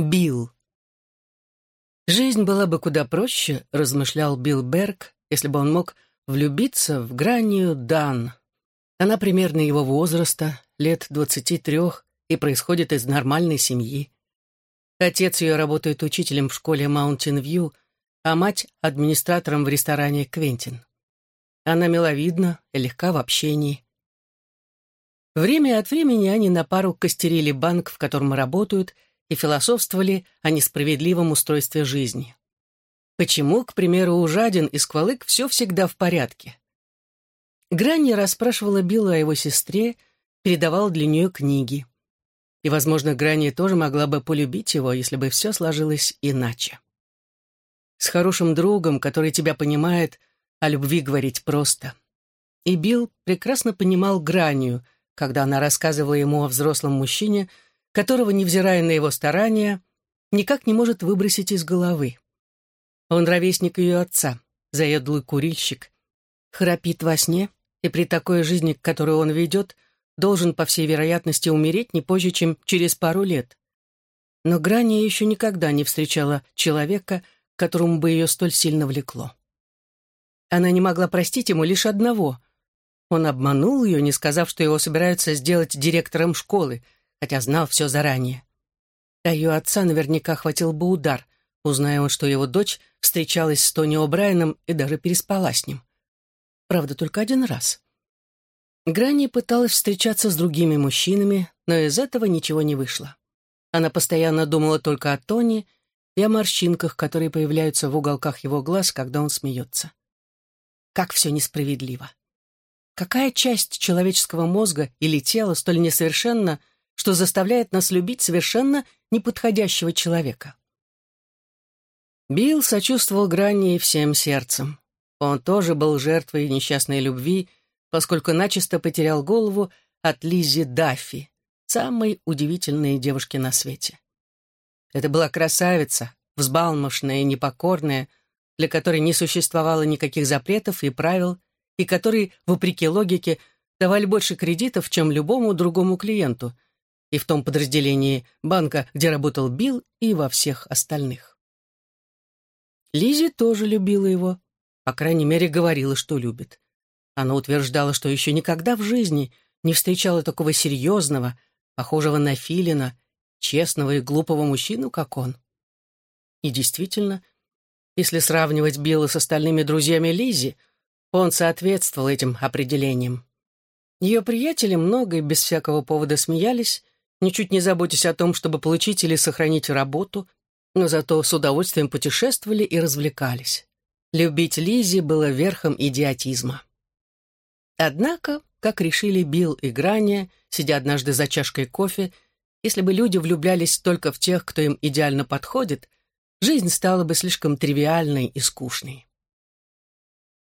Билл. «Жизнь была бы куда проще», — размышлял Билл Берг, если бы он мог влюбиться в Гранию Дан. Она примерно его возраста, лет двадцати трех, и происходит из нормальной семьи. Отец ее работает учителем в школе Маунтин Вью, а мать — администратором в ресторане «Квентин». Она миловидна и легка в общении. Время от времени они на пару костерили банк, в котором работают, и философствовали о несправедливом устройстве жизни. Почему, к примеру, у Жадин и Сквалык все всегда в порядке? Гранни расспрашивала Билла о его сестре, передавала для нее книги. И, возможно, Гранни тоже могла бы полюбить его, если бы все сложилось иначе. С хорошим другом, который тебя понимает, о любви говорить просто. И Билл прекрасно понимал Гранию, когда она рассказывала ему о взрослом мужчине, которого, невзирая на его старания, никак не может выбросить из головы. Он ровесник ее отца, заедлый курильщик, храпит во сне, и при такой жизни, которую он ведет, должен, по всей вероятности, умереть не позже, чем через пару лет. Но Грани еще никогда не встречала человека, которому бы ее столь сильно влекло. Она не могла простить ему лишь одного. Он обманул ее, не сказав, что его собираются сделать директором школы — хотя знал все заранее. А ее отца наверняка хватил бы удар, узная он, что его дочь встречалась с Тони О'Брайеном и даже переспала с ним. Правда, только один раз. Грани пыталась встречаться с другими мужчинами, но из этого ничего не вышло. Она постоянно думала только о Тони и о морщинках, которые появляются в уголках его глаз, когда он смеется. Как все несправедливо. Какая часть человеческого мозга или тела столь несовершенна, что заставляет нас любить совершенно неподходящего человека. Билл сочувствовал Гранни всем сердцем. Он тоже был жертвой несчастной любви, поскольку начисто потерял голову от Лиззи Даффи, самой удивительной девушки на свете. Это была красавица, взбалмошная и непокорная, для которой не существовало никаких запретов и правил, и которой, вопреки логике, давали больше кредитов, чем любому другому клиенту — и в том подразделении банка, где работал Билл, и во всех остальных. Лизи тоже любила его, по крайней мере, говорила, что любит. Она утверждала, что еще никогда в жизни не встречала такого серьезного, похожего на филина, честного и глупого мужчину, как он. И действительно, если сравнивать Билла с остальными друзьями Лизи, он соответствовал этим определениям. Ее приятели много и без всякого повода смеялись, ничуть не заботясь о том, чтобы получить или сохранить работу, но зато с удовольствием путешествовали и развлекались. Любить Лизи было верхом идиотизма. Однако, как решили Билл и Грания, сидя однажды за чашкой кофе, если бы люди влюблялись только в тех, кто им идеально подходит, жизнь стала бы слишком тривиальной и скучной.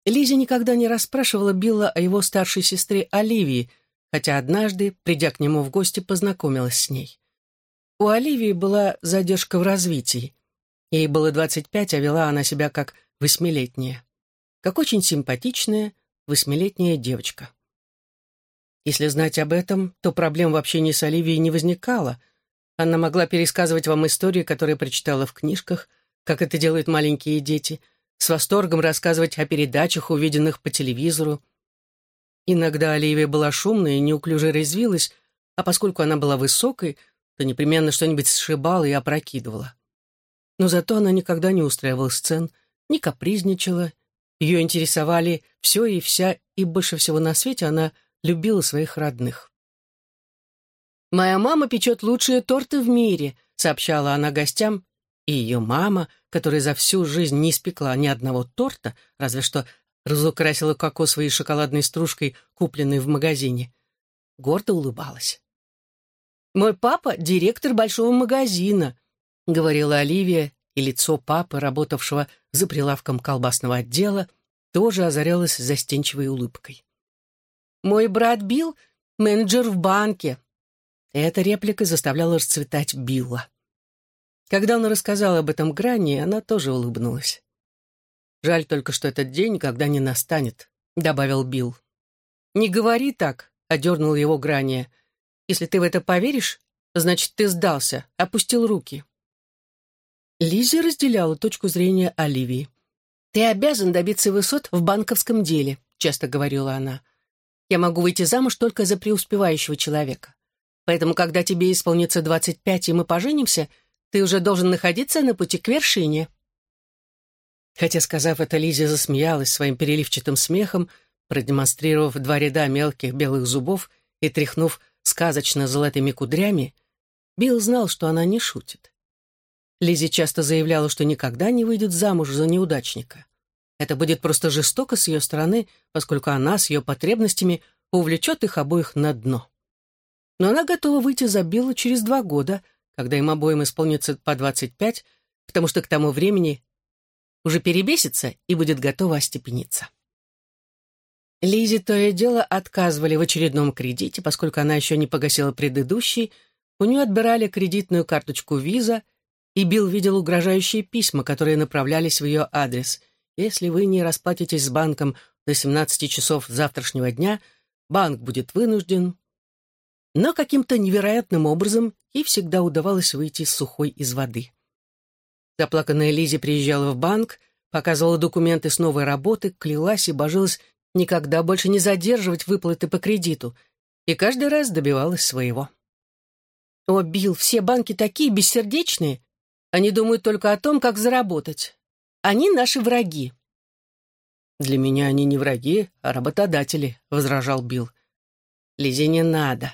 Лизи никогда не расспрашивала Билла о его старшей сестре Оливии, хотя однажды, придя к нему в гости, познакомилась с ней. У Оливии была задержка в развитии. Ей было 25, а вела она себя как восьмилетняя. Как очень симпатичная восьмилетняя девочка. Если знать об этом, то проблем в общении с Оливией не возникало. Она могла пересказывать вам истории, которые прочитала в книжках, как это делают маленькие дети, с восторгом рассказывать о передачах, увиденных по телевизору, Иногда Оливия была шумной и неуклюже резвилась, а поскольку она была высокой, то непременно что-нибудь сшибала и опрокидывала. Но зато она никогда не устраивала сцен, не капризничала, ее интересовали все и вся, и больше всего на свете она любила своих родных. «Моя мама печет лучшие торты в мире», — сообщала она гостям, и ее мама, которая за всю жизнь не испекла ни одного торта, разве что разукрасила кокосовой шоколадной стружкой, купленной в магазине. Гордо улыбалась. «Мой папа — директор большого магазина», — говорила Оливия, и лицо папы, работавшего за прилавком колбасного отдела, тоже озарялось застенчивой улыбкой. «Мой брат Билл — менеджер в банке». Эта реплика заставляла расцветать Билла. Когда он рассказал об этом Грани, она тоже улыбнулась. Жаль только, что этот день никогда не настанет», — добавил Билл. «Не говори так», — одернул его Грания. «Если ты в это поверишь, значит, ты сдался, опустил руки. Лизи разделяла точку зрения Оливии. «Ты обязан добиться высот в банковском деле», — часто говорила она. «Я могу выйти замуж только за преуспевающего человека. Поэтому, когда тебе исполнится двадцать пять и мы поженимся, ты уже должен находиться на пути к вершине». Хотя, сказав это, Лизи засмеялась своим переливчатым смехом, продемонстрировав два ряда мелких белых зубов и тряхнув сказочно золотыми кудрями, Билл знал, что она не шутит. Лизи часто заявляла, что никогда не выйдет замуж за неудачника. Это будет просто жестоко с ее стороны, поскольку она с ее потребностями увлечет их обоих на дно. Но она готова выйти за Билла через два года, когда им обоим исполнится по 25, потому что к тому времени уже перебесится и будет готова остепениться. Лизе то и дело отказывали в очередном кредите, поскольку она еще не погасила предыдущий, у нее отбирали кредитную карточку виза, и Билл видел угрожающие письма, которые направлялись в ее адрес. Если вы не расплатитесь с банком до 17 часов завтрашнего дня, банк будет вынужден. Но каким-то невероятным образом ей всегда удавалось выйти сухой из воды. Заплаканная Лизи приезжала в банк, показывала документы с новой работы, клялась и божилась никогда больше не задерживать выплаты по кредиту, и каждый раз добивалась своего. «О, Билл, все банки такие бессердечные. Они думают только о том, как заработать. Они наши враги». «Для меня они не враги, а работодатели», — возражал Билл. «Лизе не надо».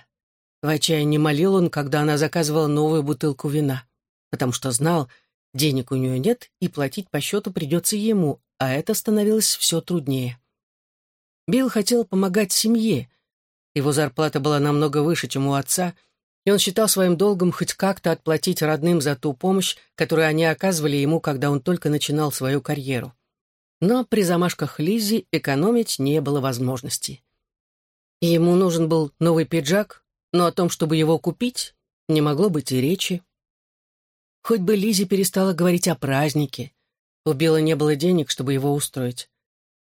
В отчаянии молил он, когда она заказывала новую бутылку вина, потому что знал, денег у нее нет, и платить по счету придется ему, а это становилось все труднее. Билл хотел помогать семье. Его зарплата была намного выше, чем у отца, и он считал своим долгом хоть как-то отплатить родным за ту помощь, которую они оказывали ему, когда он только начинал свою карьеру. Но при замашках Лиззи экономить не было возможности. ему нужен был новый пиджак, но о том, чтобы его купить, не могло быть и речи. Хоть бы Лизи перестала говорить о празднике. У Билла не было денег, чтобы его устроить.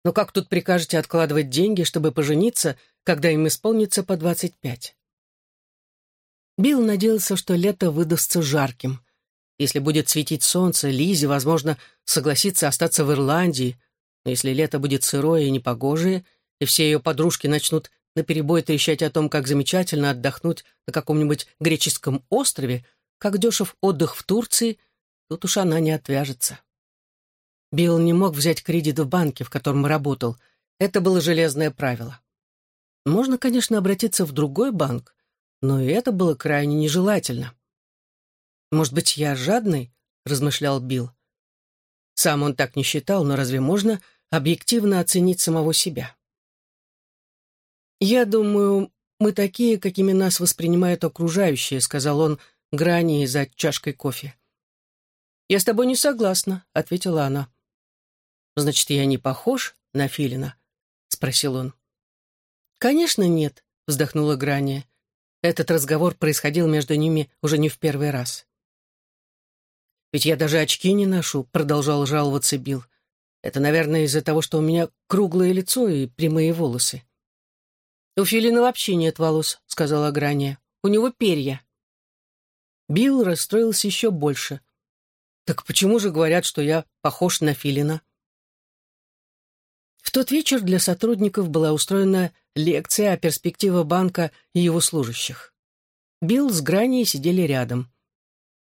Но как тут прикажете откладывать деньги, чтобы пожениться, когда им исполнится по двадцать пять? Билл надеялся, что лето выдастся жарким. Если будет светить солнце, Лизи, возможно, согласится остаться в Ирландии, но если лето будет сырое и непогожее, и все ее подружки начнут наперебой трещать о том, как замечательно отдохнуть на каком-нибудь греческом острове, как дешев отдых в Турции, тут уж она не отвяжется. Билл не мог взять кредит в банке, в котором работал. Это было железное правило. Можно, конечно, обратиться в другой банк, но и это было крайне нежелательно. «Может быть, я жадный?» — размышлял Билл. Сам он так не считал, но разве можно объективно оценить самого себя? «Я думаю, мы такие, какими нас воспринимают окружающие», — сказал он, грани за чашкой кофе. «Я с тобой не согласна», — ответила она. «Значит, я не похож на Филина?» — спросил он. «Конечно нет», — вздохнула Грания. Этот разговор происходил между ними уже не в первый раз. «Ведь я даже очки не ношу», — продолжал жаловаться Билл. «Это, наверное, из-за того, что у меня круглое лицо и прямые волосы». «У Филина вообще нет волос», — сказала Грания. «У него перья». Билл расстроился еще больше. «Так почему же говорят, что я похож на Филина?» В тот вечер для сотрудников была устроена лекция о перспективах банка и его служащих. Билл с Граней сидели рядом.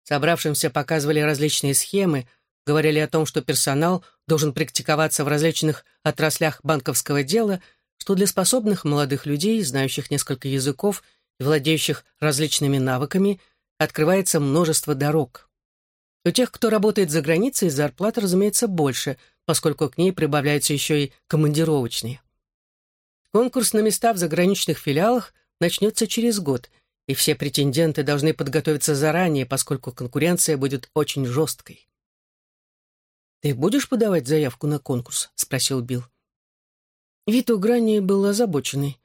Собравшимся показывали различные схемы, говорили о том, что персонал должен практиковаться в различных отраслях банковского дела, что для способных молодых людей, знающих несколько языков и владеющих различными навыками, открывается множество дорог. У тех, кто работает за границей, зарплата, разумеется, больше – поскольку к ней прибавляются еще и командировочные. Конкурс на места в заграничных филиалах начнется через год, и все претенденты должны подготовиться заранее, поскольку конкуренция будет очень жесткой. «Ты будешь подавать заявку на конкурс?» — спросил Билл. Вид у Грани был озабоченный.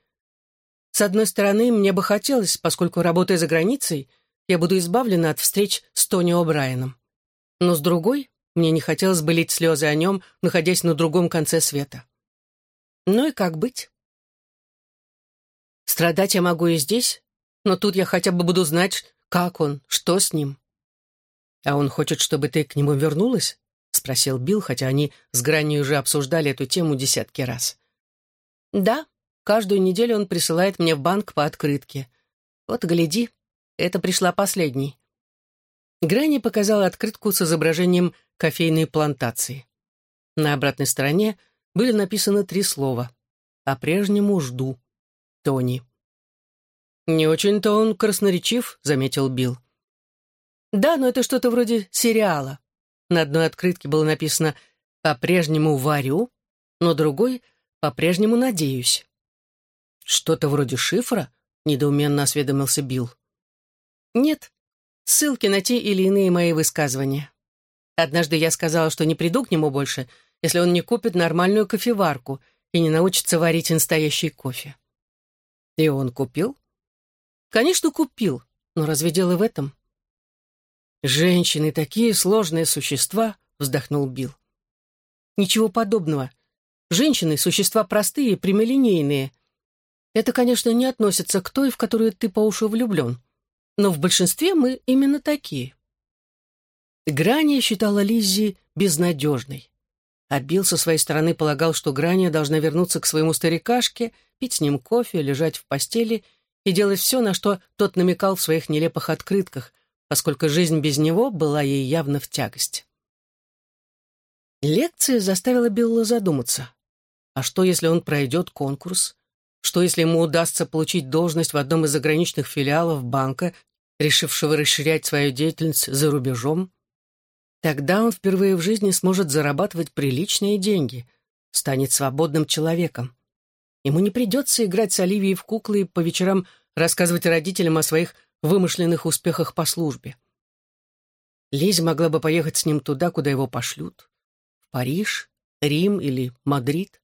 «С одной стороны, мне бы хотелось, поскольку, работая за границей, я буду избавлена от встреч с Тони О'Брайеном. Но с другой, мне не хотелось бы лить слезы о нем, находясь на другом конце света. Ну и как быть? Страдать я могу и здесь, но тут я хотя бы буду знать, как он, что с ним. «А он хочет, чтобы ты к нему вернулась?» — спросил Билл, хотя они с Гранью уже обсуждали эту тему десятки раз. «Да, каждую неделю он присылает мне в банк по открытке. Вот, гляди, это пришла последней». Грани показала открытку с изображением кофейной плантации. На обратной стороне были написаны три слова. «По-прежнему жду. Тони». «Не очень-то он красноречив», — заметил Билл. «Да, но это что-то вроде сериала. На одной открытке было написано «По-прежнему варю», но другой «По-прежнему надеюсь». «Что-то вроде шифра?» — недоуменно осведомился Билл. «Нет, ссылки на те или иные мои высказывания. Однажды я сказала, что не приду к нему больше, если он не купит нормальную кофеварку и не научится варить настоящий кофе». «И он купил?» «Конечно, купил, но разве дело в этом?» «Женщины такие сложные существа», — вздохнул Билл. «Ничего подобного. Женщины — существа простые прямолинейные. Это, конечно, не относится к той, в которую ты по уши влюблен. Но в большинстве мы именно такие». Грани считала Лиззи безнадежной. А Билл со своей стороны полагал, что Грани должна вернуться к своему старикашке, пить с ним кофе, лежать в постели и делать все, на что тот намекал в своих нелепых открытках, поскольку жизнь без него была ей явно в тягость. Лекция заставила Билла задуматься. А что, если он пройдет конкурс? Что, если ему удастся получить должность в одном из заграничных филиалов банка, решившего расширять свою деятельность за рубежом? Тогда он впервые в жизни сможет зарабатывать приличные деньги, станет свободным человеком. Ему не придется играть с Оливией в куклы и по вечерам рассказывать родителям о своих вымышленных успехах по службе. Лиза могла бы поехать с ним туда, куда его пошлют. В Париж, Рим или Мадрид.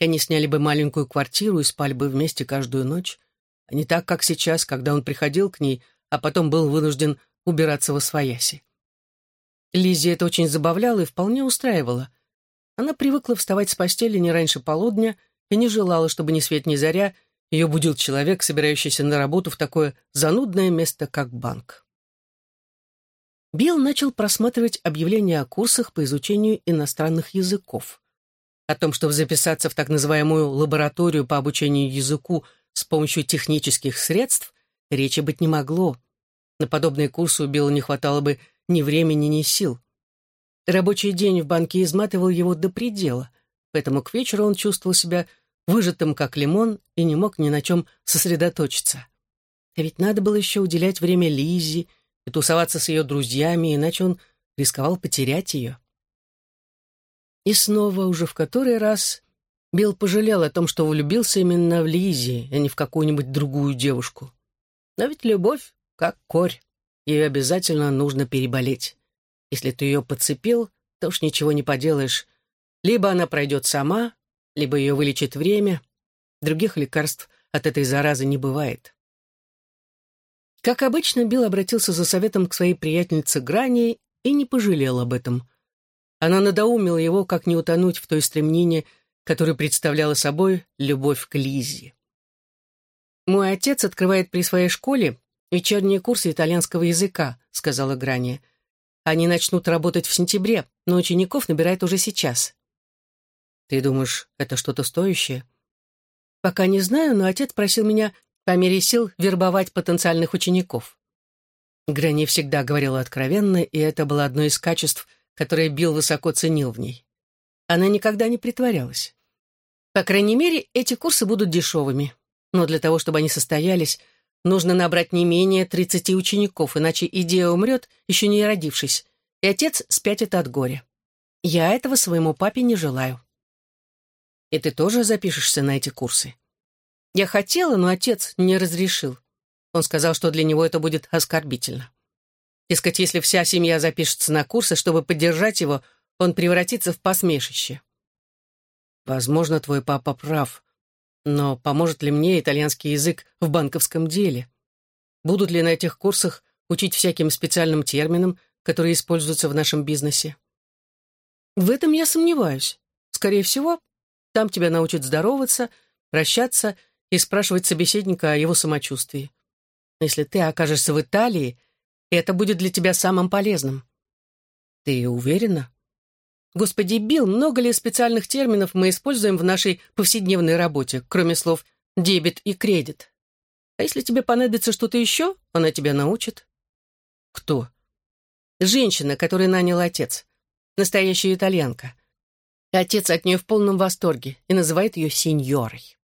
Они сняли бы маленькую квартиру и спали бы вместе каждую ночь, а не так, как сейчас, когда он приходил к ней, а потом был вынужден убираться во свояси. Лизе это очень забавляло и вполне устраивало. Она привыкла вставать с постели не раньше полудня и не желала, чтобы ни свет ни заря ее будил человек, собирающийся на работу в такое занудное место, как банк. Билл начал просматривать объявления о курсах по изучению иностранных языков. О том, чтобы записаться в так называемую лабораторию по обучению языку с помощью технических средств, речи быть не могло. На подобные курсы у Билла не хватало бы ни времени, ни сил. Рабочий день в банке изматывал его до предела, поэтому к вечеру он чувствовал себя выжатым как лимон, и не мог ни на чем сосредоточиться. А ведь надо было еще уделять время Лизе и тусоваться с ее друзьями, иначе он рисковал потерять ее. И снова, уже в который раз, Билл пожалел о том, что влюбился именно в Лизи, а не в какую-нибудь другую девушку. Но ведь любовь как корь, ее обязательно нужно переболеть. Если ты ее подцепил, то уж ничего не поделаешь. Либо она пройдет сама, либо ее вылечит время. Других лекарств от этой заразы не бывает. Как обычно, Билл обратился за советом к своей приятельнице Грани и не пожалел об этом. Она надоумила его, как не утонуть в той стремнине, которую представляла собой любовь к Лиззе. «Мой отец открывает при своей школе вечерние курсы итальянского языка», — сказала Грани. «Они начнут работать в сентябре, но учеников набирает уже сейчас. Ты думаешь, это что-то стоящее? Пока не знаю, но отец просил меня по мере сил вербовать потенциальных учеников. Грани всегда говорила откровенно, и это было одно из качеств, которое Билл высоко ценил в ней. Она никогда не притворялась. По крайней мере, эти курсы будут дешевыми. Но для того, чтобы они состоялись, нужно набрать не менее 30 учеников, иначе идея умрет, еще не родившись, и отец спятит от горя. Я этого своему папе не желаю. И ты тоже запишешься на эти курсы? Я хотела, но отец не разрешил. Он сказал, что для него это будет оскорбительно. Дескать, если вся семья запишется на курсы, чтобы поддержать его, он превратится в посмешище. Возможно, твой папа прав. Но поможет ли мне итальянский язык в банковском деле? Будут ли на этих курсах учить всяким специальным терминам, которые используются в нашем бизнесе? В этом я сомневаюсь. Скорее всего, там тебя научат здороваться, прощаться и спрашивать собеседника о его самочувствии. Если ты окажешься в Италии, это будет для тебя самым полезным. Ты уверена? Господи, Билл, много ли специальных терминов мы используем в нашей повседневной работе, кроме слов «дебет» и «кредит»? А если тебе понадобится что-то еще, она тебя научит. Кто? Женщина, которую нанял отец. Настоящая итальянка. Отец от нее в полном восторге и называет ее сеньорой.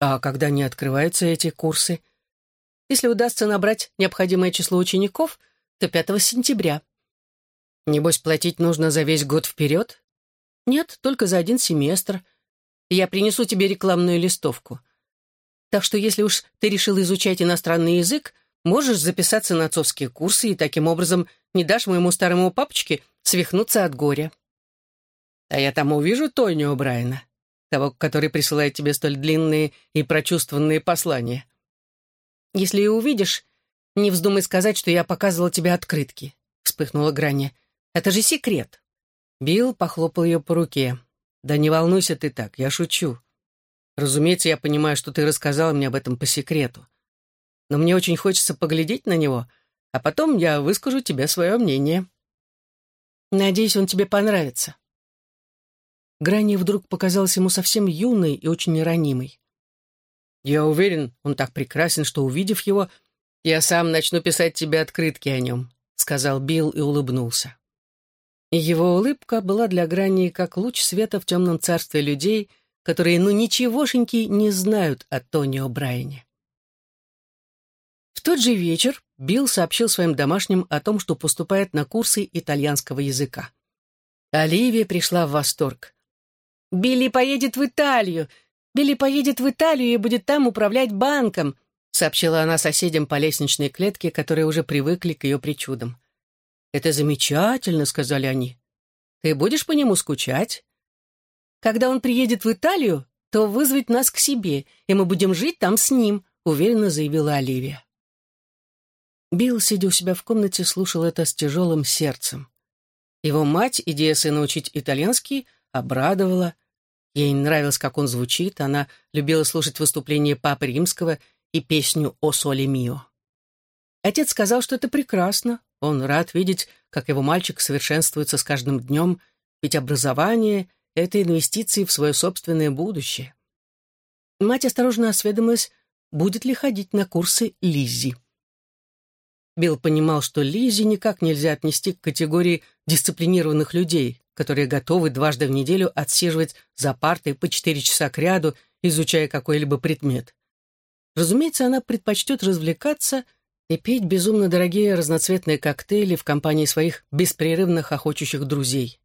А когда не открываются эти курсы? Если удастся набрать необходимое число учеников, то 5 сентября. Небось, платить нужно за весь год вперед? Нет, только за один семестр. Я принесу тебе рекламную листовку. Так что если уж ты решил изучать иностранный язык, можешь записаться на отцовские курсы и таким образом не дашь моему старому папочке свихнуться от горя. А я там увижу Тонио Брайана того, который присылает тебе столь длинные и прочувствованные послания. Если и увидишь, не вздумай сказать, что я показывала тебе открытки», — вспыхнула Граня. «Это же секрет». Билл похлопал ее по руке. «Да не волнуйся ты так, я шучу. Разумеется, я понимаю, что ты рассказала мне об этом по секрету. Но мне очень хочется поглядеть на него, а потом я выскажу тебе свое мнение. Надеюсь, он тебе понравится». Грани вдруг показалась ему совсем юной и очень ранимой. «Я уверен, он так прекрасен, что, увидев его, я сам начну писать тебе открытки о нем», — сказал Билл и улыбнулся. Его улыбка была для Грани как луч света в темном царстве людей, которые ну ничегошеньки не знают о Тонио Брайане. В тот же вечер Билл сообщил своим домашним о том, что поступает на курсы итальянского языка. Оливия пришла в восторг. «Билли поедет в Италию! Билли поедет в Италию и будет там управлять банком!» сообщила она соседям по лестничной клетке, которые уже привыкли к ее причудам. «Это замечательно», — сказали они. «Ты будешь по нему скучать?» «Когда он приедет в Италию, то вызовет нас к себе, и мы будем жить там с ним», — уверенно заявила Оливия. Билл, сидя у себя в комнате, слушал это с тяжелым сердцем. Его мать, идея сына учить итальянский, обрадовала. Ей нравилось, как он звучит, она любила слушать выступления Папы Римского и песню «О соле мио». Отец сказал, что это прекрасно, он рад видеть, как его мальчик совершенствуется с каждым днем, ведь образование — это инвестиции в свое собственное будущее. Мать осторожно осведомилась, будет ли ходить на курсы Лиззи. Билл понимал, что Лиззи никак нельзя отнести к категории дисциплинированных людей, которые готовы дважды в неделю отсиживать за партой по четыре часа кряду, изучая какой-либо предмет. Разумеется, она предпочтет развлекаться и пить безумно дорогие разноцветные коктейли в компании своих беспрерывных охочущих друзей.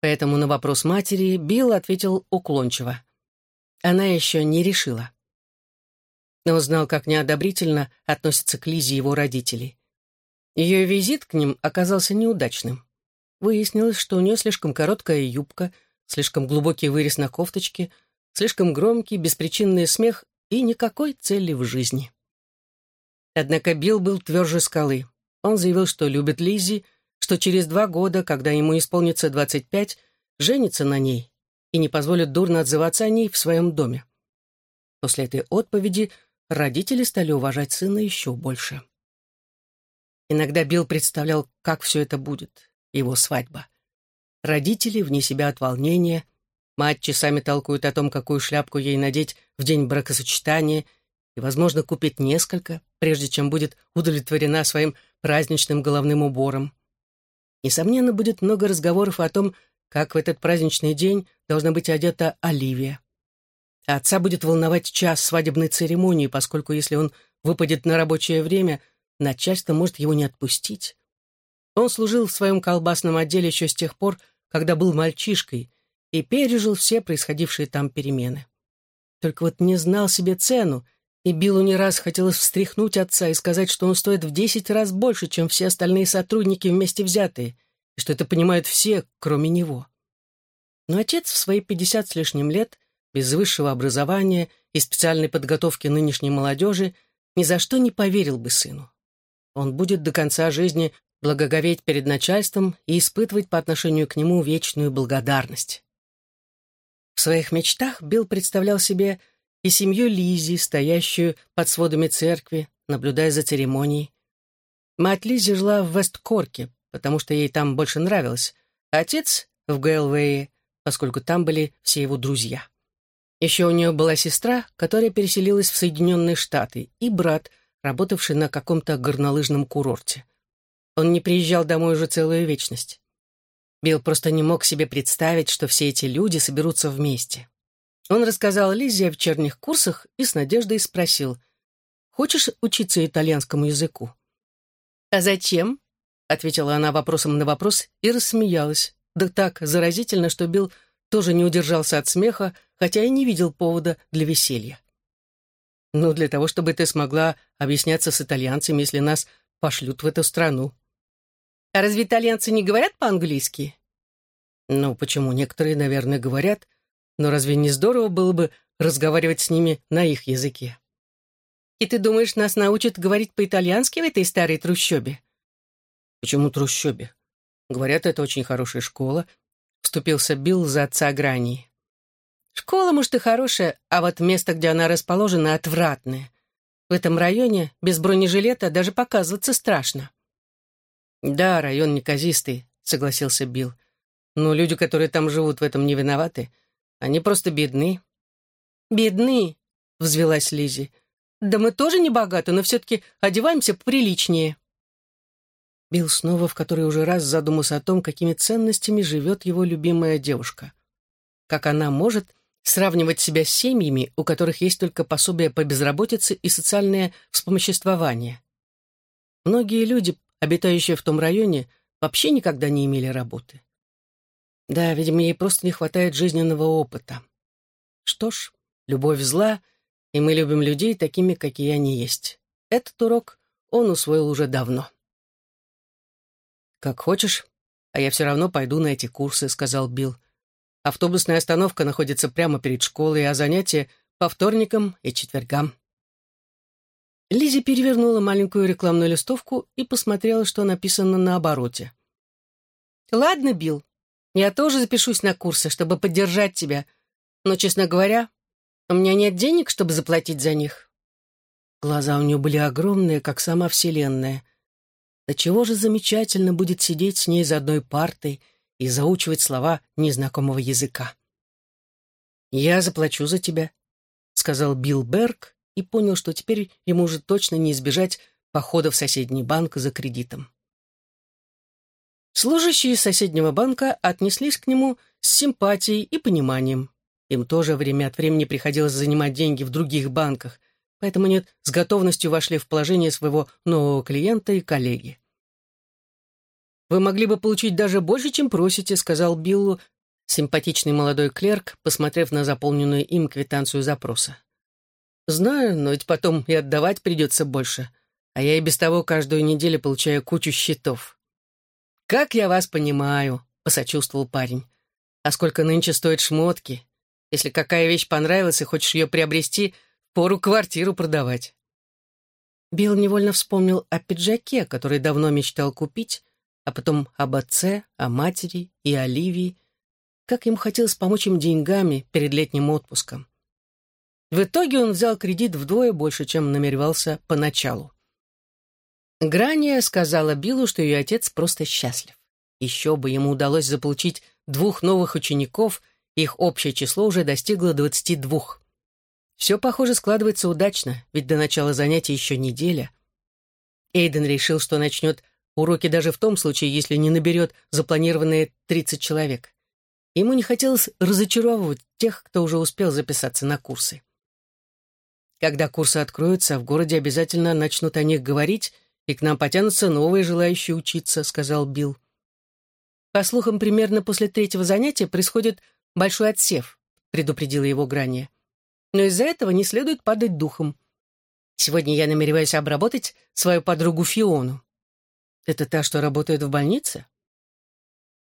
Поэтому на вопрос матери Билл ответил уклончиво. Она еще не решила. Но он знал, как неодобрительно относятся к Лизе его родители. Ее визит к ним оказался неудачным. Выяснилось, что у нее слишком короткая юбка, слишком глубокий вырез на кофточке, слишком громкий, беспричинный смех и никакой цели в жизни. Однако Билл был тверже скалы. Он заявил, что любит Лизи, что через два года, когда ему исполнится 25, женится на ней и не позволит дурно отзываться о ней в своем доме. После этой отповеди родители стали уважать сына еще больше. Иногда Билл представлял, как все это будет его свадьба. Родители вне себя от волнения, мать часами толкует о том, какую шляпку ей надеть в день бракосочетания и, возможно, купить несколько, прежде чем будет удовлетворена своим праздничным головным убором. Несомненно, будет много разговоров о том, как в этот праздничный день должна быть одета Оливия. отца будет волновать час свадебной церемонии, поскольку если он выпадет на рабочее время, начальство может его не отпустить. Он служил в своем колбасном отделе еще с тех пор, когда был мальчишкой, и пережил все происходившие там перемены. Только вот не знал себе цену, и Биллу не раз хотелось встряхнуть отца и сказать, что он стоит в десять раз больше, чем все остальные сотрудники вместе взятые, и что это понимают все, кроме него. Но отец в свои пятьдесят с лишним лет, без высшего образования и специальной подготовки нынешней молодежи, ни за что не поверил бы сыну. Он будет до конца жизни благоговеть перед начальством и испытывать по отношению к нему вечную благодарность. В своих мечтах Билл представлял себе и семью Лизи, стоящую под сводами церкви, наблюдая за церемонией. Мать Лизи жила в Весткорке, потому что ей там больше нравилось, а отец — в Гэлвее, поскольку там были все его друзья. Еще у нее была сестра, которая переселилась в Соединенные Штаты, и брат, работавший на каком-то горнолыжном курорте. Он не приезжал домой уже целую вечность. Билл просто не мог себе представить, что все эти люди соберутся вместе. Он рассказал Лизе о вечерних курсах и с надеждой спросил, «Хочешь учиться итальянскому языку?» «А зачем?» — ответила она вопросом на вопрос и рассмеялась. Да так заразительно, что Билл тоже не удержался от смеха, хотя и не видел повода для веселья. «Ну, для того, чтобы ты смогла объясняться с итальянцами, если нас пошлют в эту страну». «А разве итальянцы не говорят по-английски?» «Ну, почему? Некоторые, наверное, говорят, но разве не здорово было бы разговаривать с ними на их языке? И ты думаешь, нас научат говорить по-итальянски в этой старой трущобе? Почему трущобе? Говорят, это очень хорошая школа. Вступился Билл за отца Грани. Школа, может, и хорошая, а вот место, где она расположена, отвратное. В этом районе без бронежилета даже показываться страшно. Да, район неказистый, согласился Билл. Но люди, которые там живут, в этом не виноваты. Они просто бедны». «Бедны?» — взвелась Лизи. «Да мы тоже не богаты, но все-таки одеваемся приличнее». Билл снова в который уже раз задумался о том, какими ценностями живет его любимая девушка. Как она может сравнивать себя с семьями, у которых есть только пособие по безработице и социальное вспомоществование. Многие люди, обитающие в том районе, вообще никогда не имели работы. Да, видимо, ей просто не хватает жизненного опыта. Что ж, любовь зла, и мы любим людей такими, какие они есть. Этот урок он усвоил уже давно. «Как хочешь, а я все равно пойду на эти курсы», — сказал Билл. «Автобусная остановка находится прямо перед школой, а занятия по вторникам и четвергам». Лизи перевернула маленькую рекламную листовку и посмотрела, что написано на обороте. «Ладно, Билл, я тоже запишусь на курсы, чтобы поддержать тебя. Но, честно говоря, у меня нет денег, чтобы заплатить за них». Глаза у нее были огромные, как сама Вселенная. Да чего же замечательно будет сидеть с ней за одной партой и заучивать слова незнакомого языка. «Я заплачу за тебя», — сказал Билл Берг и понял, что теперь ему уже точно не избежать похода в соседний банк за кредитом. Служащие соседнего банка отнеслись к нему с симпатией и пониманием. Им тоже время от времени приходилось занимать деньги в других банках, поэтому они с готовностью вошли в положение своего нового клиента и коллеги. «Вы могли бы получить даже больше, чем просите», — сказал Биллу симпатичный молодой клерк, посмотрев на заполненную им квитанцию запроса. «Знаю, но ведь потом и отдавать придется больше, а я и без того каждую неделю получаю кучу счетов». «Как я вас понимаю», — посочувствовал парень. «А сколько нынче стоят шмотки? Если какая вещь понравилась и хочешь ее приобрести, пору квартиру продавать». Билл невольно вспомнил о пиджаке, который давно мечтал купить, а потом об отце, о матери и Оливии, как им хотелось помочь им деньгами перед летним отпуском. В итоге он взял кредит вдвое больше, чем намеревался поначалу. Грания сказала Биллу, что ее отец просто счастлив. Еще бы ему удалось заполучить двух новых учеников, их общее число уже достигло двадцати двух. Все, похоже, складывается удачно, ведь до начала занятий еще неделя. Эйден решил, что начнет уроки даже в том случае, если не наберет запланированные тридцать человек. Ему не хотелось разочаровывать тех, кто уже успел записаться на курсы. Когда курсы откроются, в городе обязательно начнут о них говорить, и к нам потянутся новые желающие учиться», — сказал Билл. «По слухам, примерно после третьего занятия происходит большой отсев», — предупредила его Грания. «Но из-за этого не следует падать духом. Сегодня я намереваюсь обработать свою подругу Фиону». «Это та, что работает в больнице?»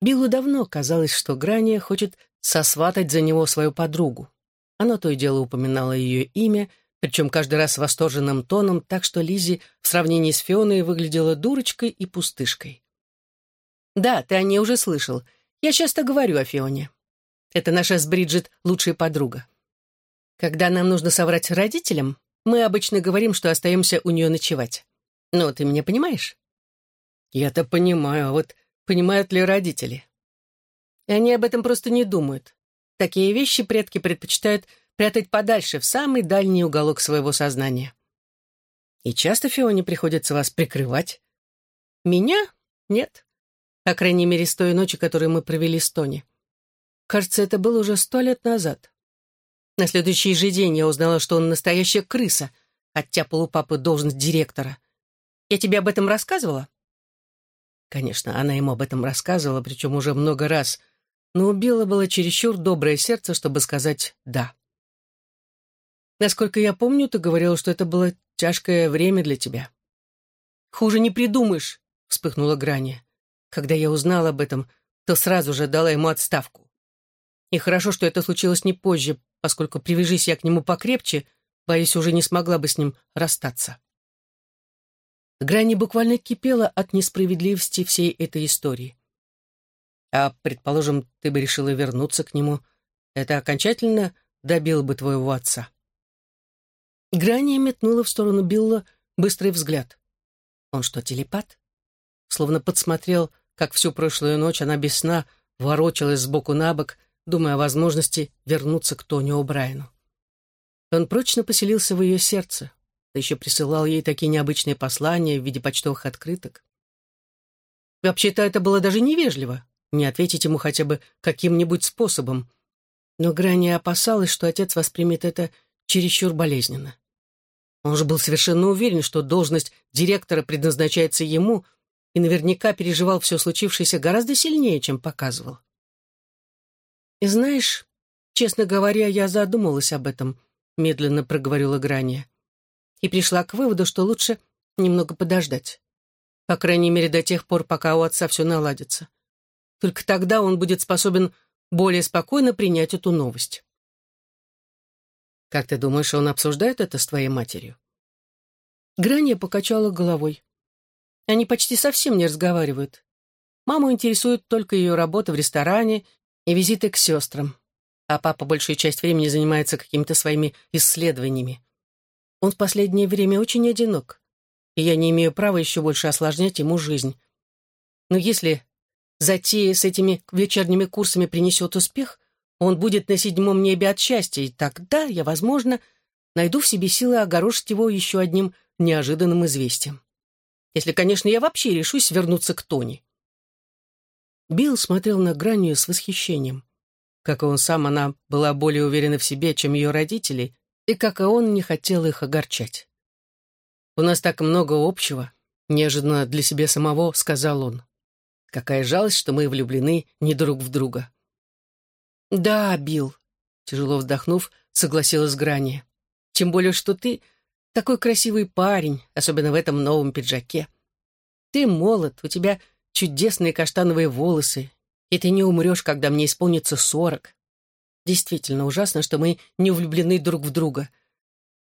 Биллу давно казалось, что Грания хочет сосватать за него свою подругу. Она то и дело упоминала ее имя — причем каждый раз восторженным тоном, так что Лизи в сравнении с Фионой выглядела дурочкой и пустышкой. «Да, ты о ней уже слышал. Я часто говорю о Фионе. Это наша с Бриджит лучшая подруга. Когда нам нужно соврать родителям, мы обычно говорим, что остаемся у нее ночевать. Ну, ты меня понимаешь? Я-то понимаю, а вот понимают ли родители? И они об этом просто не думают. Такие вещи предки предпочитают прятать подальше, в самый дальний уголок своего сознания. И часто Фионе приходится вас прикрывать? Меня? Нет. По крайней мере, с той ночи, которую мы провели с Тони. Кажется, это было уже сто лет назад. На следующий же день я узнала, что он настоящая крыса, оттяпал у папы должность директора. Я тебе об этом рассказывала? Конечно, она ему об этом рассказывала, причем уже много раз, но у Билла было чересчур доброе сердце, чтобы сказать «да». Насколько я помню, ты говорила, что это было тяжкое время для тебя. Хуже не придумаешь, вспыхнула Грани. Когда я узнала об этом, то сразу же дала ему отставку. И хорошо, что это случилось не позже, поскольку, привяжись я к нему покрепче, боюсь, уже не смогла бы с ним расстаться. Грани буквально кипела от несправедливости всей этой истории. А, предположим, ты бы решила вернуться к нему, это окончательно добило бы твоего отца. Грани метнула в сторону Билла быстрый взгляд. Он что, телепат? Словно подсмотрел, как всю прошлую ночь она без сна ворочалась сбоку на бок, думая о возможности вернуться к Тони О'Брайену. Он прочно поселился в ее сердце, да еще присылал ей такие необычные послания в виде почтовых открыток. Вообще-то это было даже невежливо, не ответить ему хотя бы каким-нибудь способом. Но Грани опасалась, что отец воспримет это чересчур болезненно. Он же был совершенно уверен, что должность директора предназначается ему, и наверняка переживал все случившееся гораздо сильнее, чем показывал. «И знаешь, честно говоря, я задумалась об этом», — медленно проговорила Грания, и пришла к выводу, что лучше немного подождать. По крайней мере, до тех пор, пока у отца все наладится. Только тогда он будет способен более спокойно принять эту новость. Как ты думаешь, он обсуждает это с твоей матерью? Грания покачала головой. Они почти совсем не разговаривают. Маму интересует только ее работа в ресторане и визиты к сестрам. А папа большую часть времени занимается какими-то своими исследованиями. Он в последнее время очень одинок, и я не имею права еще больше осложнять ему жизнь. Но если затея с этими вечерними курсами принесет успех, он будет на седьмом небе от счастья, и тогда я, возможно, найду в себе силы огорошить его еще одним неожиданным известием. Если, конечно, я вообще решусь вернуться к Тони. Билл смотрел на Гранию с восхищением. Как и он сам, она была более уверена в себе, чем ее родители, и как и он не хотел их огорчать. «У нас так много общего», — неожиданно для себя самого сказал он. «Какая жалость, что мы влюблены не друг в друга». «Да, Билл», — тяжело вздохнув, согласилась Грани. «Тем более, что ты такой красивый парень, особенно в этом новом пиджаке. Ты молод, у тебя чудесные каштановые волосы, и ты не умрешь, когда мне исполнится сорок. Действительно ужасно, что мы не влюблены друг в друга.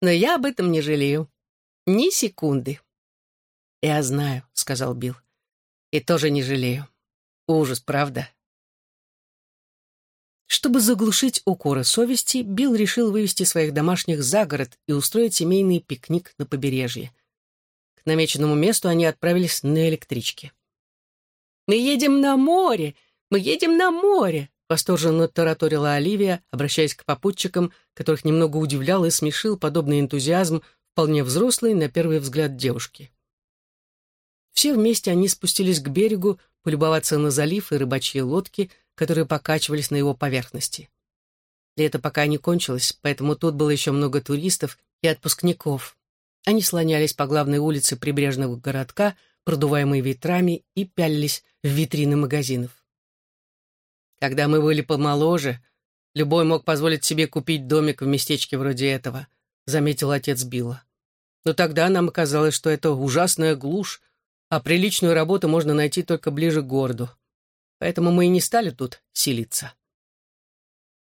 Но я об этом не жалею. Ни секунды. «Я знаю», — сказал Билл. «И тоже не жалею. Ужас, правда?» Чтобы заглушить укоры совести, Билл решил вывести своих домашних за город и устроить семейный пикник на побережье. К намеченному месту они отправились на электричке. «Мы едем на море! Мы едем на море!» Восторженно тараторила Оливия, обращаясь к попутчикам, которых немного удивлял и смешил подобный энтузиазм вполне взрослой, на первый взгляд, девушки. Все вместе они спустились к берегу, полюбоваться на залив и рыбачьи лодки, которые покачивались на его поверхности. Лето пока не кончилось, поэтому тут было еще много туристов и отпускников. Они слонялись по главной улице прибрежного городка, продуваемые ветрами, и пялились в витрины магазинов. Когда мы были помоложе, любой мог позволить себе купить домик в местечке вроде этого, заметил отец Билла. Но тогда нам казалось, что это ужасная глушь, а приличную работу можно найти только ближе к городу. Поэтому мы и не стали тут селиться.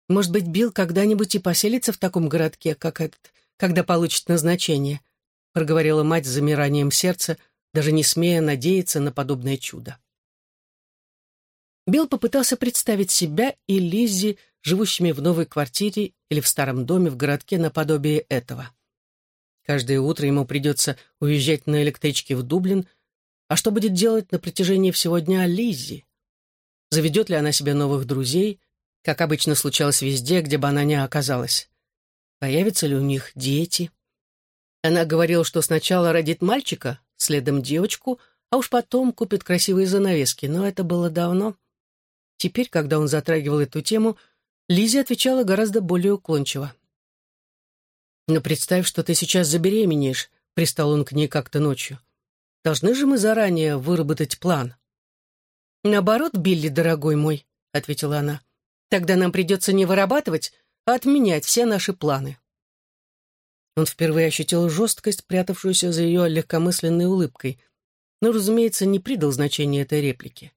Может быть, Билл когда-нибудь и поселится в таком городке, как этот, когда получит назначение, проговорила мать с замиранием сердца, даже не смея надеяться на подобное чудо. Билл попытался представить себя и Лиззи, живущими в новой квартире или в старом доме в городке наподобие этого. Каждое утро ему придется уезжать на электричке в Дублин, А что будет делать на протяжении всего дня Лиззи? Заведет ли она себе новых друзей, как обычно случалось везде, где бы она ни оказалась? Появятся ли у них дети? Она говорила, что сначала родит мальчика, следом девочку, а уж потом купит красивые занавески, но это было давно. Теперь, когда он затрагивал эту тему, Лизи отвечала гораздо более уклончиво. «Но представь, что ты сейчас забеременеешь», — пристал он к ней как-то ночью. «Должны же мы заранее выработать план». «Наоборот, Билли, дорогой мой», — ответила она. «Тогда нам придется не вырабатывать, а отменять все наши планы». Он впервые ощутил жесткость, прятавшуюся за ее легкомысленной улыбкой, но, разумеется, не придал значения этой реплике.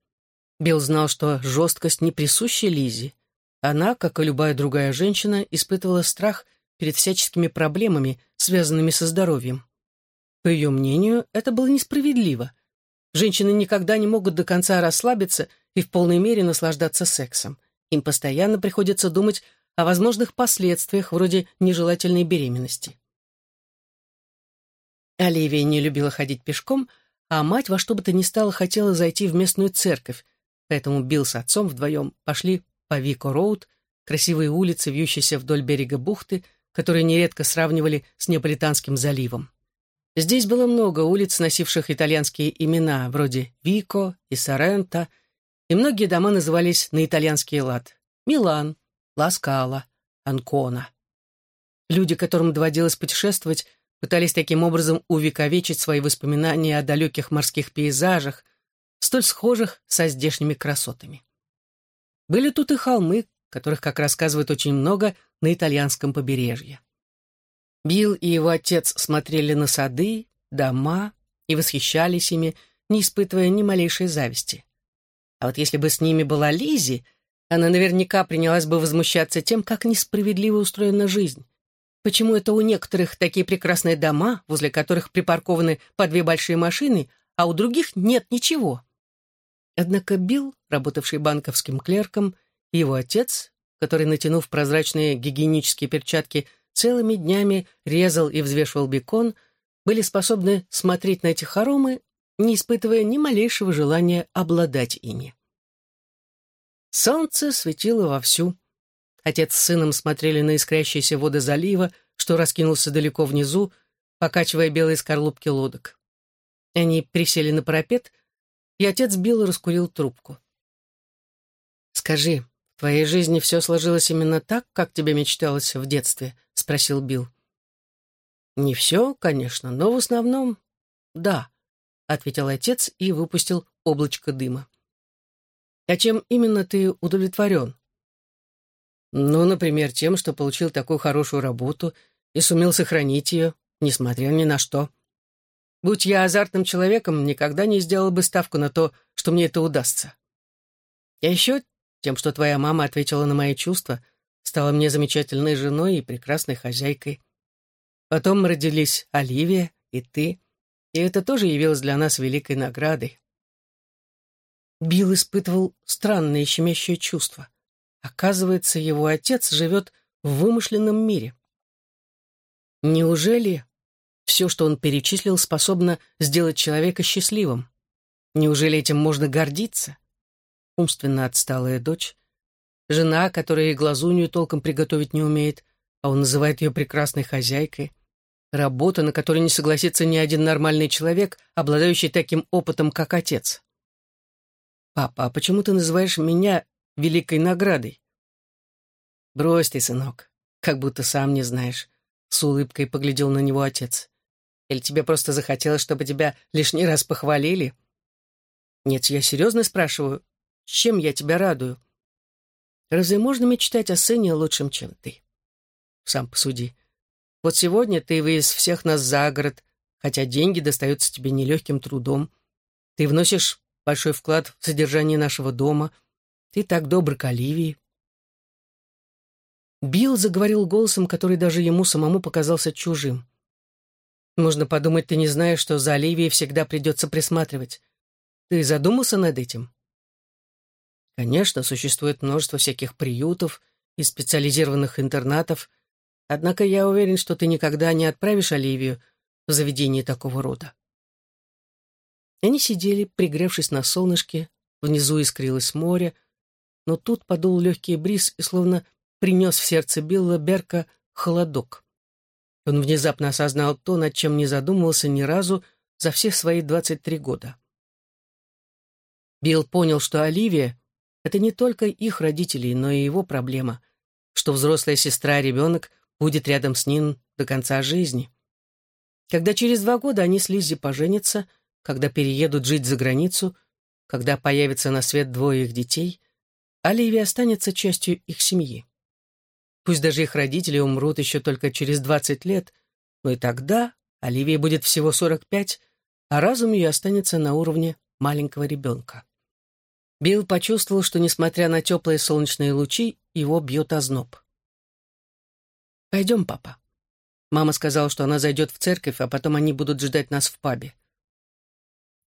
Билл знал, что жесткость не присуща Лизе. Она, как и любая другая женщина, испытывала страх перед всяческими проблемами, связанными со здоровьем. По ее мнению, это было несправедливо. Женщины никогда не могут до конца расслабиться и в полной мере наслаждаться сексом. Им постоянно приходится думать о возможных последствиях вроде нежелательной беременности. Оливия не любила ходить пешком, а мать во что бы то ни стало хотела зайти в местную церковь, поэтому Билл с отцом вдвоем пошли по Вико-Роуд, красивые улицы, вьющиеся вдоль берега бухты, которые нередко сравнивали с Неаполитанским заливом. Здесь было много улиц, носивших итальянские имена, вроде Вико и Соренто, и многие дома назывались на итальянский лад — Милан, Ласкала, Анкона. Люди, которым доводилось путешествовать, пытались таким образом увековечить свои воспоминания о далеких морских пейзажах, столь схожих со здешними красотами. Были тут и холмы, которых, как рассказывают, очень много на итальянском побережье. Билл и его отец смотрели на сады, дома и восхищались ими, не испытывая ни малейшей зависти. А вот если бы с ними была Лизи, она наверняка принялась бы возмущаться тем, как несправедливо устроена жизнь. Почему это у некоторых такие прекрасные дома, возле которых припаркованы по две большие машины, а у других нет ничего? Однако Билл, работавший банковским клерком, и его отец, который, натянув прозрачные гигиенические перчатки, целыми днями резал и взвешивал бекон, были способны смотреть на эти хоромы, не испытывая ни малейшего желания обладать ими. Солнце светило вовсю. Отец с сыном смотрели на искрящиеся воды залива, что раскинулся далеко внизу, покачивая белые скорлупки лодок. Они присели на парапет, и отец Билл раскурил трубку. «Скажи, в твоей жизни все сложилось именно так, как тебе мечталось в детстве?» — спросил Билл. «Не все, конечно, но в основном да», — ответил отец и выпустил облачко дыма. «А чем именно ты удовлетворен?» Ну, например, тем, что получил такую хорошую работу и сумел сохранить ее, несмотря ни на что. Будь я азартным человеком, никогда не сделал бы ставку на то, что мне это удастся. А еще тем, что твоя мама ответила на мои чувства, стала мне замечательной женой и прекрасной хозяйкой. Потом родились Оливия и ты, и это тоже явилось для нас великой наградой. Билл испытывал странное щемящее чувство — Оказывается, его отец живет в вымышленном мире. Неужели все, что он перечислил, способно сделать человека счастливым? Неужели этим можно гордиться? Умственно отсталая дочь, жена, которая и глазунью толком приготовить не умеет, а он называет ее прекрасной хозяйкой, работа, на которой не согласится ни один нормальный человек, обладающий таким опытом, как отец. «Папа, а почему ты называешь меня великой наградой. «Брось ты, сынок, как будто сам не знаешь», — с улыбкой поглядел на него отец. «Или тебе просто захотелось, чтобы тебя лишний раз похвалили?» «Нет, я серьезно спрашиваю, чем я тебя радую?» «Разве можно мечтать о сыне лучшем, чем ты?» «Сам посуди. Вот сегодня ты вывез всех нас за город, хотя деньги достаются тебе нелегким трудом. Ты вносишь большой вклад в содержание нашего дома — ты так добр к Оливии. Билл заговорил голосом, который даже ему самому показался чужим. Можно подумать, ты не знаешь, что за Оливией всегда придется присматривать. Ты задумался над этим? Конечно, существует множество всяких приютов и специализированных интернатов, однако я уверен, что ты никогда не отправишь Оливию в заведение такого рода. Они сидели, пригревшись на солнышке, внизу искрилось море, но тут подул легкий бриз и словно принес в сердце Билла Берка холодок. Он внезапно осознал то, над чем не задумывался ни разу за все свои 23 года. Билл понял, что Оливия — это не только их родители, но и его проблема, что взрослая сестра-ребенок будет рядом с ним до конца жизни. Когда через два года они с Лиззи поженятся, когда переедут жить за границу, когда появится на свет двое их детей, Оливия останется частью их семьи. Пусть даже их родители умрут еще только через 20 лет, но и тогда Оливии будет всего 45, а разум ее останется на уровне маленького ребенка. Билл почувствовал, что, несмотря на теплые солнечные лучи, его бьет озноб. «Пойдем, папа». Мама сказала, что она зайдет в церковь, а потом они будут ждать нас в пабе.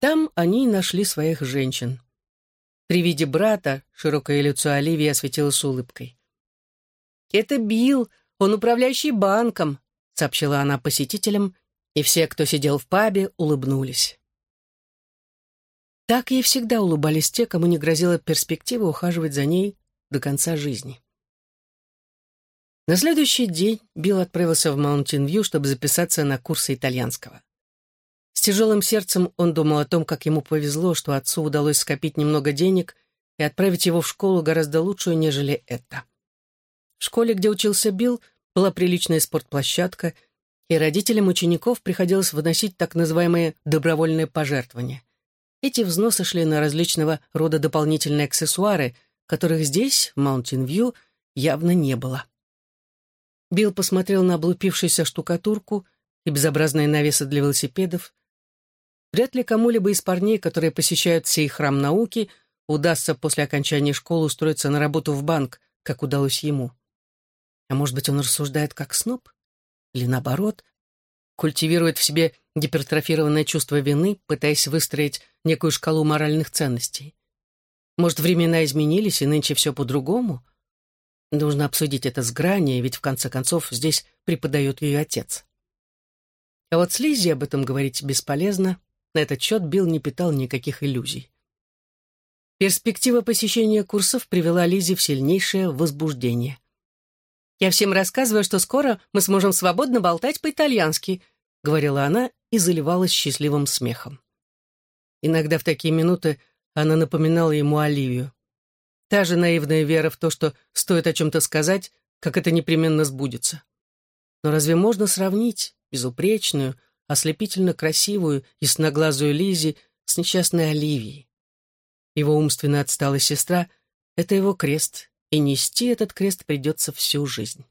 Там они нашли своих женщин. При виде брата широкое лицо Оливии осветилось улыбкой. «Это Билл, он управляющий банком», — сообщила она посетителям, и все, кто сидел в пабе, улыбнулись. Так ей всегда улыбались те, кому не грозила перспектива ухаживать за ней до конца жизни. На следующий день Билл отправился в Маунтин-Вью, чтобы записаться на курсы итальянского. С тяжелым сердцем он думал о том, как ему повезло, что отцу удалось скопить немного денег и отправить его в школу гораздо лучшую, нежели это. В школе, где учился Билл, была приличная спортплощадка, и родителям учеников приходилось выносить так называемые добровольные пожертвования. Эти взносы шли на различного рода дополнительные аксессуары, которых здесь, в Маунтин-Вью, явно не было. Билл посмотрел на облупившуюся штукатурку и безобразные навесы для велосипедов. Вряд ли кому-либо из парней, которые посещают сей храм науки, удастся после окончания школы устроиться на работу в банк, как удалось ему. А может быть, он рассуждает как сноб? Или наоборот, культивирует в себе гипертрофированное чувство вины, пытаясь выстроить некую шкалу моральных ценностей. Может, времена изменились, и нынче все по-другому? Нужно обсудить это с Грани, ведь в конце концов здесь преподает ее отец. А вот с Лиззи об этом говорить бесполезно, на этот счет Билл не питал никаких иллюзий. Перспектива посещения курсов привела Лизи в сильнейшее возбуждение. «Я всем рассказываю, что скоро мы сможем свободно болтать по-итальянски», — говорила она и заливалась счастливым смехом. Иногда в такие минуты она напоминала ему Оливию. Та же наивная вера в то, что стоит о чем-то сказать, как это непременно сбудется. Но разве можно сравнить безупречную, ослепительно красивую, ясноглазую Лизи с несчастной Оливией? Его умственно отсталая сестра — это его крест, и нести этот крест придется всю жизнь.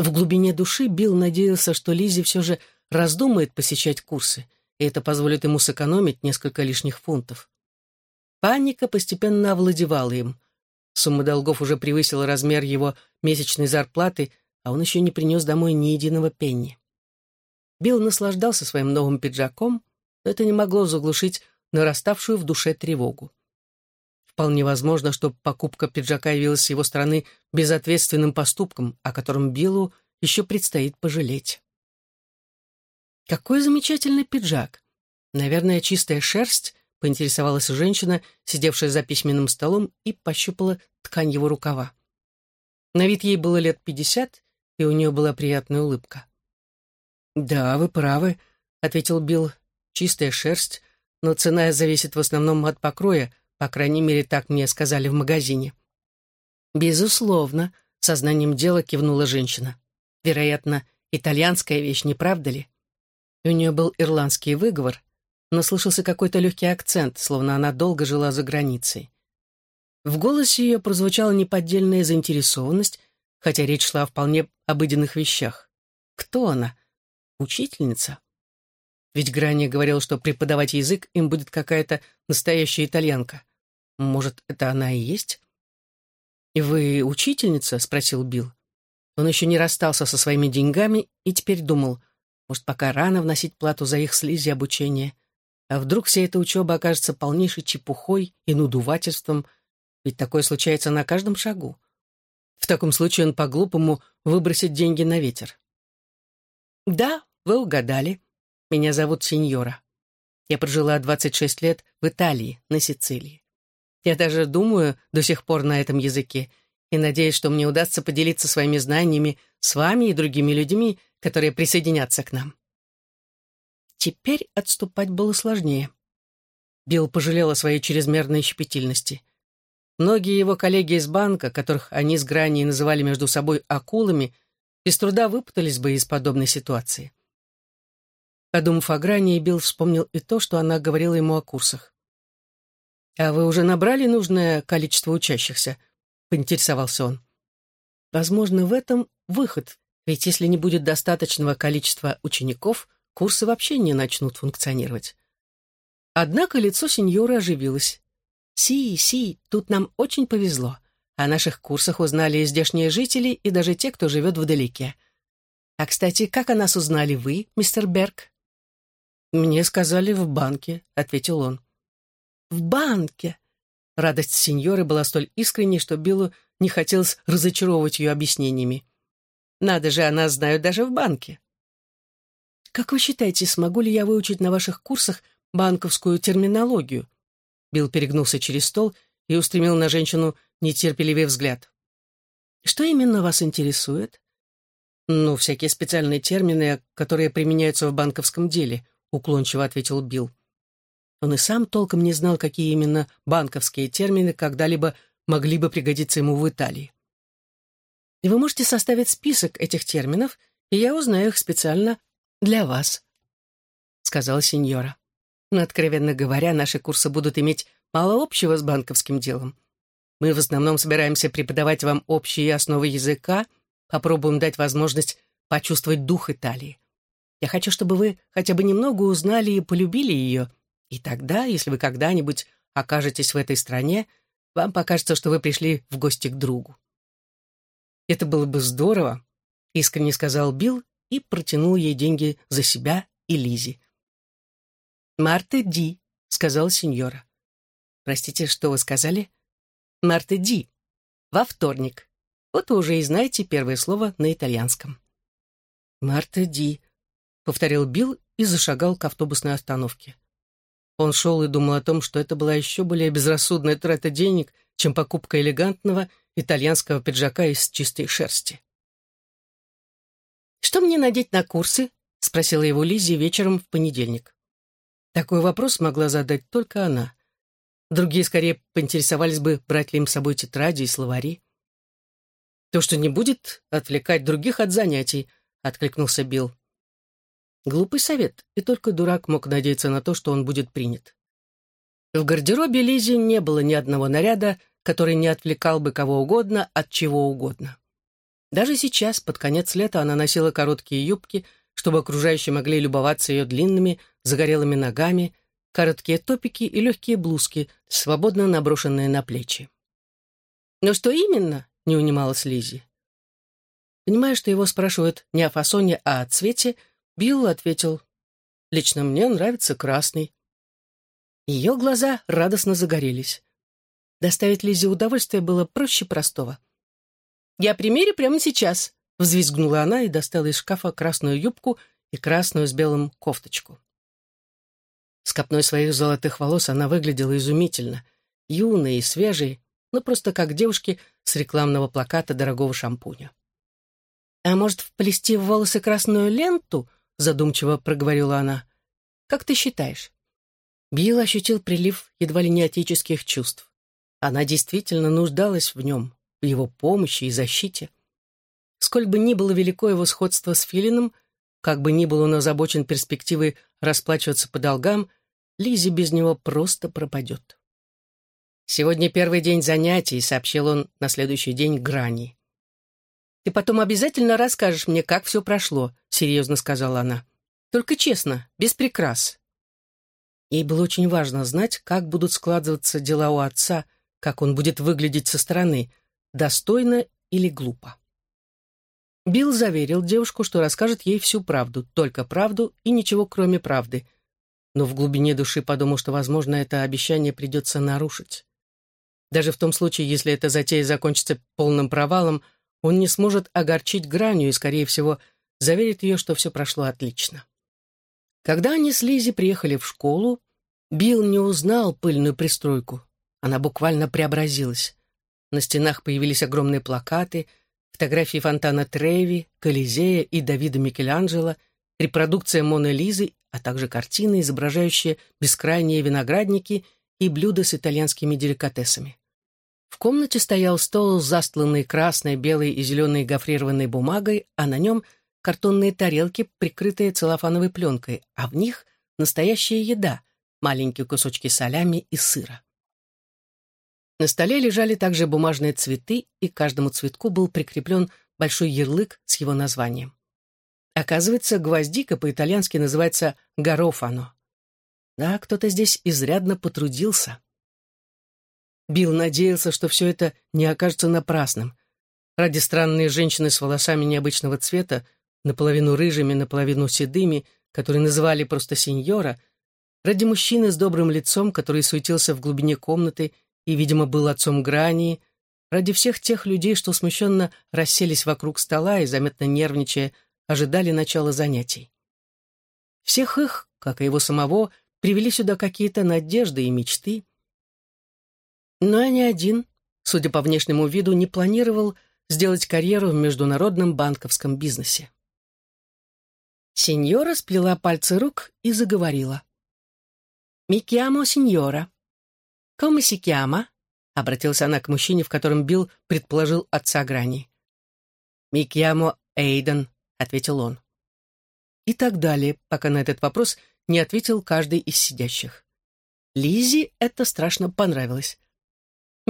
В глубине души Билл надеялся, что Лизи все же раздумает посещать курсы, и это позволит ему сэкономить несколько лишних фунтов. Паника постепенно овладевала им. Сумма долгов уже превысила размер его месячной зарплаты, а он еще не принес домой ни единого пенни. Билл наслаждался своим новым пиджаком, но это не могло заглушить нараставшую в душе тревогу. Вполне возможно, что покупка пиджака явилась с его стороны безответственным поступком, о котором Биллу еще предстоит пожалеть. «Какой замечательный пиджак! Наверное, чистая шерсть», — поинтересовалась женщина, сидевшая за письменным столом, и пощупала ткань его рукава. На вид ей было лет пятьдесят, и у нее была приятная улыбка. «Да, вы правы», — ответил Билл. «Чистая шерсть, но цена зависит в основном от покроя, по крайней мере, так мне сказали в магазине. «Безусловно», — сознанием дела кивнула женщина. «Вероятно, итальянская вещь, не правда ли?» У нее был ирландский выговор, но слышался какой-то легкий акцент, словно она долго жила за границей. В голосе ее прозвучала неподдельная заинтересованность, хотя речь шла о вполне обыденных вещах. Кто она? Учительница? Ведь Грани говорил, что преподавать язык им будет какая-то настоящая итальянка. Может, это она и есть? «И вы учительница?» — спросил Билл. Он еще не расстался со своими деньгами и теперь думал, может, пока рано вносить плату за их слизи обучения. А вдруг вся эта учеба окажется полнейшей чепухой и надувательством, ведь такое случается на каждом шагу. В таком случае он по-глупому выбросит деньги на ветер. «Да, вы угадали. Меня зовут Сеньора. Я прожила 26 лет в Италии, на Сицилии. Я даже думаю до сих пор на этом языке и надеюсь, что мне удастся поделиться своими знаниями с вами и другими людьми, которые присоединятся к нам. Теперь отступать было сложнее. Билл пожалел о своей чрезмерной щепетильности. Многие его коллеги из банка, которых они с Граней называли между собой акулами, без труда выпутались бы из подобной ситуации. Подумав о Грани, Билл вспомнил и то, что она говорила ему о курсах. «А вы уже набрали нужное количество учащихся?» — поинтересовался он. «Возможно, в этом выход, ведь если не будет достаточного количества учеников, курсы вообще не начнут функционировать». Однако лицо сеньора оживилось. «Си, си, тут нам очень повезло. О наших курсах узнали и здешние жители, и даже те, кто живет вдалеке. А, кстати, как о нас узнали вы, мистер Берг?» «Мне сказали в банке», — ответил он. «В банке!» Радость сеньоры была столь искренней, что Биллу не хотелось разочаровывать ее объяснениями. «Надо же, она знает даже в банке». «Как вы считаете, смогу ли я выучить на ваших курсах банковскую терминологию?» Билл перегнулся через стол и устремил на женщину нетерпеливый взгляд. «Что именно вас интересует?» «Ну, всякие специальные термины, которые применяются в банковском деле», — уклончиво ответил Билл. Он и сам толком не знал, какие именно банковские термины когда-либо могли бы пригодиться ему в Италии. И вы можете составить список этих терминов, и я узнаю их специально для вас», — сказала сеньора. «Но, откровенно говоря, наши курсы будут иметь мало общего с банковским делом. Мы в основном собираемся преподавать вам общие основы языка, попробуем дать возможность почувствовать дух Италии. Я хочу, чтобы вы хотя бы немного узнали и полюбили ее, и тогда, если вы когда-нибудь окажетесь в этой стране, вам покажется, что вы пришли в гости к другу. Это было бы здорово, искренне сказал Билл и протянул ей деньги за себя и Лизи. «Марта Ди», — сказал сеньора. «Простите, что вы сказали?» «Марта Ди. Во вторник. Вот вы уже и знаете первое слово на итальянском». «Марта Ди», — повторил Билл и зашагал к автобусной остановке. Он шел и думал о том, что это была еще более безрассудная трата денег, чем покупка элегантного итальянского пиджака из чистой шерсти. «Что мне надеть на курсы?» — спросила его Лиззи вечером в понедельник. Такой вопрос могла задать только она. Другие скорее поинтересовались бы, брать ли им с собой тетради и словари. «То, что не будет отвлекать других от занятий», — откликнулся Билл. Глупый совет, и только дурак мог надеяться на то, что он будет принят. В гардеробе Лизи не было ни одного наряда, который не отвлекал бы кого угодно от чего угодно. Даже сейчас, под конец лета, она носила короткие юбки, чтобы окружающие могли любоваться ее длинными, загорелыми ногами, короткие топики и легкие блузки, свободно наброшенные на плечи. «Но что именно?» — не унималась Лизи. Понимая, что его спрашивают не о фасоне, а о цвете, — Билл ответил, «Лично мне нравится красный». Ее глаза радостно загорелись. Доставить Лизе удовольствие было проще простого. «Я примерю прямо сейчас», — взвизгнула она и достала из шкафа красную юбку и красную с белым кофточку. С копной своих золотых волос она выглядела изумительно, юной и свежей, но просто как девушки с рекламного плаката дорогого шампуня. «А может, вплести в волосы красную ленту?» Задумчиво проговорила она. «Как ты считаешь?» Билл ощутил прилив едва ли не отеческих чувств. Она действительно нуждалась в нем, в его помощи и защите. Сколь бы ни было велико его сходство с Филином, как бы ни был он озабочен перспективой расплачиваться по долгам, Лизи без него просто пропадет. «Сегодня первый день занятий», — сообщил он на следующий день Грани. «Ты потом обязательно расскажешь мне, как все прошло», — серьезно сказала она. «Только честно, без прикрас». Ей было очень важно знать, как будут складываться дела у отца, как он будет выглядеть со стороны, достойно или глупо. Билл заверил девушку, что расскажет ей всю правду, только правду и ничего кроме правды. Но в глубине души подумал, что, возможно, это обещание придется нарушить. Даже в том случае, если эта затея закончится полным провалом, он не сможет огорчить Гранью и, скорее всего, заверит ее, что все прошло отлично. Когда они с Лизи приехали в школу, Билл не узнал пыльную пристройку. Она буквально преобразилась. На стенах появились огромные плакаты, фотографии фонтана Треви, Колизея и Давида Микеланджело, репродукция Моны Лизы, а также картины, изображающие бескрайние виноградники и блюда с итальянскими деликатесами. В комнате стоял стол, застланный красной, белой и зеленой гофрированной бумагой, а на нем картонные тарелки, прикрытые целлофановой пленкой, а в них настоящая еда, маленькие кусочки солями и сыра. На столе лежали также бумажные цветы, и каждому цветку был прикреплен большой ярлык с его названием. Оказывается, гвоздика по-итальянски называется «гарофано». Да, кто-то здесь изрядно потрудился. Билл надеялся, что все это не окажется напрасным. Ради странной женщины с волосами необычного цвета, наполовину рыжими, наполовину седыми, которые называли просто сеньора, ради мужчины с добрым лицом, который суетился в глубине комнаты и, видимо, был отцом Грани, ради всех тех людей, что смущенно расселись вокруг стола и, заметно нервничая, ожидали начала занятий. Всех их, как и его самого, привели сюда какие-то надежды и мечты. Но ни один, судя по внешнему виду, не планировал сделать карьеру в международном банковском бизнесе. Сеньора сплела пальцы рук и заговорила. «Ми chiamo сеньора. «Come si chiama?» — обратилась она к мужчине, в котором Билл предположил отца Грани. «Mi chiamo Эйден», — ответил он. И так далее, пока на этот вопрос не ответил каждый из сидящих. Лизи это страшно понравилось.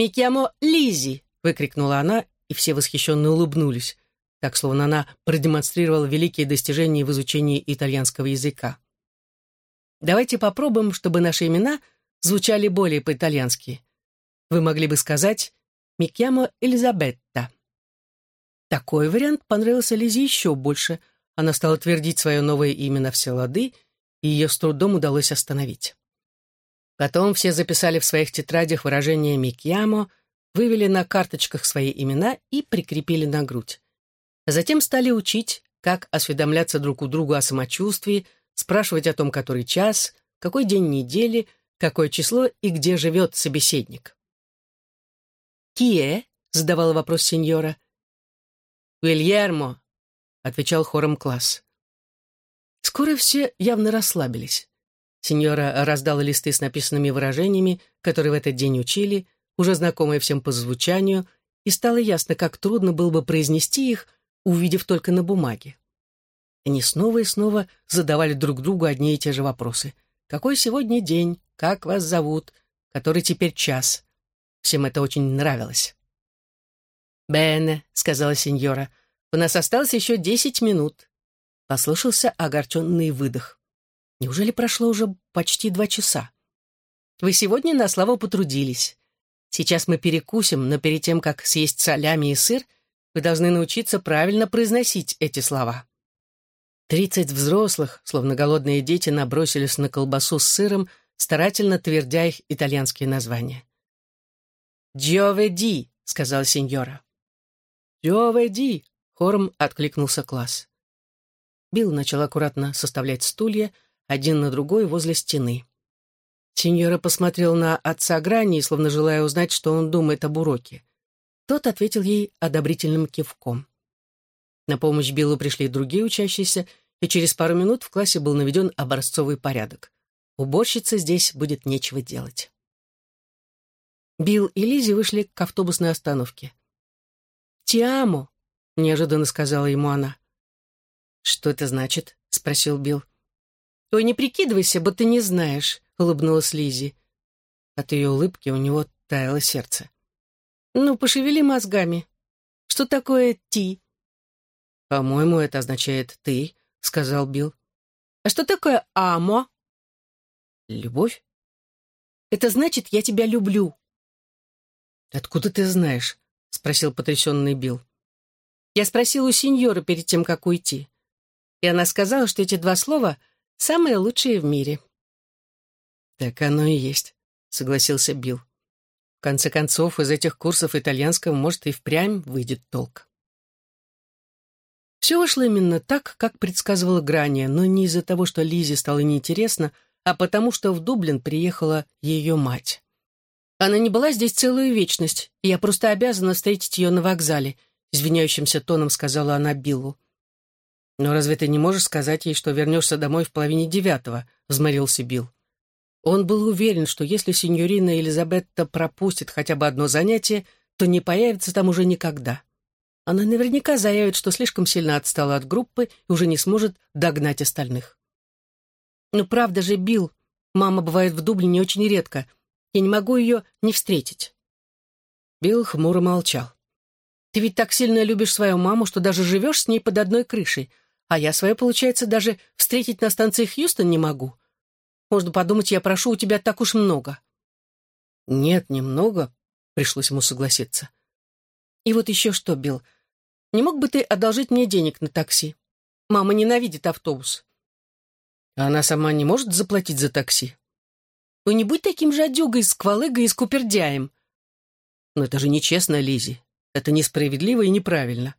«Mi chiamo Лизи!» — выкрикнула она, и все восхищенно улыбнулись, так словно она продемонстрировала великие достижения в изучении итальянского языка. Давайте попробуем, чтобы наши имена — звучали более по-итальянски. Вы могли бы сказать «Микьямо Элизабетта». Такой вариант понравился Лизе еще больше. Она стала твердить свое новое имя на все лады, и ее с трудом удалось остановить. Потом все записали в своих тетрадях выражение «Микьямо», вывели на карточках свои имена и прикрепили на грудь. А затем стали учить, как осведомляться друг у друга о самочувствии, спрашивать о том, который час, какой день недели — какое число и где живет собеседник. «Кие?» — задавал вопрос сеньора. «Вильермо», — отвечал хором класс. Скоро все явно расслабились. Сеньора раздала листы с написанными выражениями, которые в этот день учили, уже знакомые всем по звучанию, и стало ясно, как трудно было бы произнести их, увидев только на бумаге. Они снова и снова задавали друг другу одни и те же вопросы. «Какой сегодня день? как вас зовут, который теперь час. Всем это очень нравилось. «Бене», — сказала сеньора, — «у нас осталось еще десять минут». Послышался огорченный выдох. Неужели прошло уже почти два часа? Вы сегодня на славу потрудились. Сейчас мы перекусим, но перед тем, как съесть солями и сыр, вы должны научиться правильно произносить эти слова. Тридцать взрослых, словно голодные дети, набросились на колбасу с сыром, старательно твердя их итальянские названия. «Джоведи», — сказала сеньора. «Джоведи», — хором откликнулся класс. Билл начал аккуратно составлять стулья, один на другой возле стены. Сеньора посмотрел на отца Грани, словно желая узнать, что он думает об уроке. Тот ответил ей одобрительным кивком. На помощь Биллу пришли другие учащиеся, и через пару минут в классе был наведен образцовый порядок. Уборщице здесь будет нечего делать. Билл и Лизи вышли к автобусной остановке. «Тиамо», — неожиданно сказала ему она. «Что это значит?» — спросил Билл. «Ой, не прикидывайся, будто не знаешь», — улыбнулась Лизи. От ее улыбки у него таяло сердце. «Ну, пошевели мозгами. Что такое «ти»?» «По-моему, это означает «ты», — сказал Билл. «А что такое «амо»?» Любовь? Это значит, я тебя люблю. Откуда ты знаешь? Спросил потрясенный Билл. Я спросил у сеньора перед тем, как уйти. И она сказала, что эти два слова самые лучшие в мире. Так оно и есть, согласился Билл. В конце концов, из этих курсов итальянского, может, и впрямь выйдет толк. Все вышло именно так, как предсказывала Грания, но не из-за того, что Лизе стало неинтересно, а потому что в Дублин приехала ее мать. Она не была здесь целую вечность, и я просто обязана встретить ее на вокзале, извиняющимся тоном сказала она Биллу. «Но разве ты не можешь сказать ей, что вернешься домой в половине девятого?» — взмолился Билл. Он был уверен, что если сеньорина Елизабетта пропустит хотя бы одно занятие, то не появится там уже никогда. Она наверняка заявит, что слишком сильно отстала от группы и уже не сможет догнать остальных. «Ну правда же, Билл, мама бывает в Дублине очень редко. Я не могу ее не встретить». Билл хмуро молчал. «Ты ведь так сильно любишь свою маму, что даже живешь с ней под одной крышей, а я свою, получается, даже встретить на станции Хьюстон не могу. Можно подумать, я прошу у тебя так уж много». «Нет, немного», — пришлось ему согласиться. «И вот еще что, Билл, не мог бы ты одолжить мне денег на такси? Мама ненавидит автобус». «А она сама не может заплатить за такси?» «Ну не будь таким же одюгой, сквалыгой и скупердяем». «Но это же нечестно, Лизи. Это несправедливо и неправильно».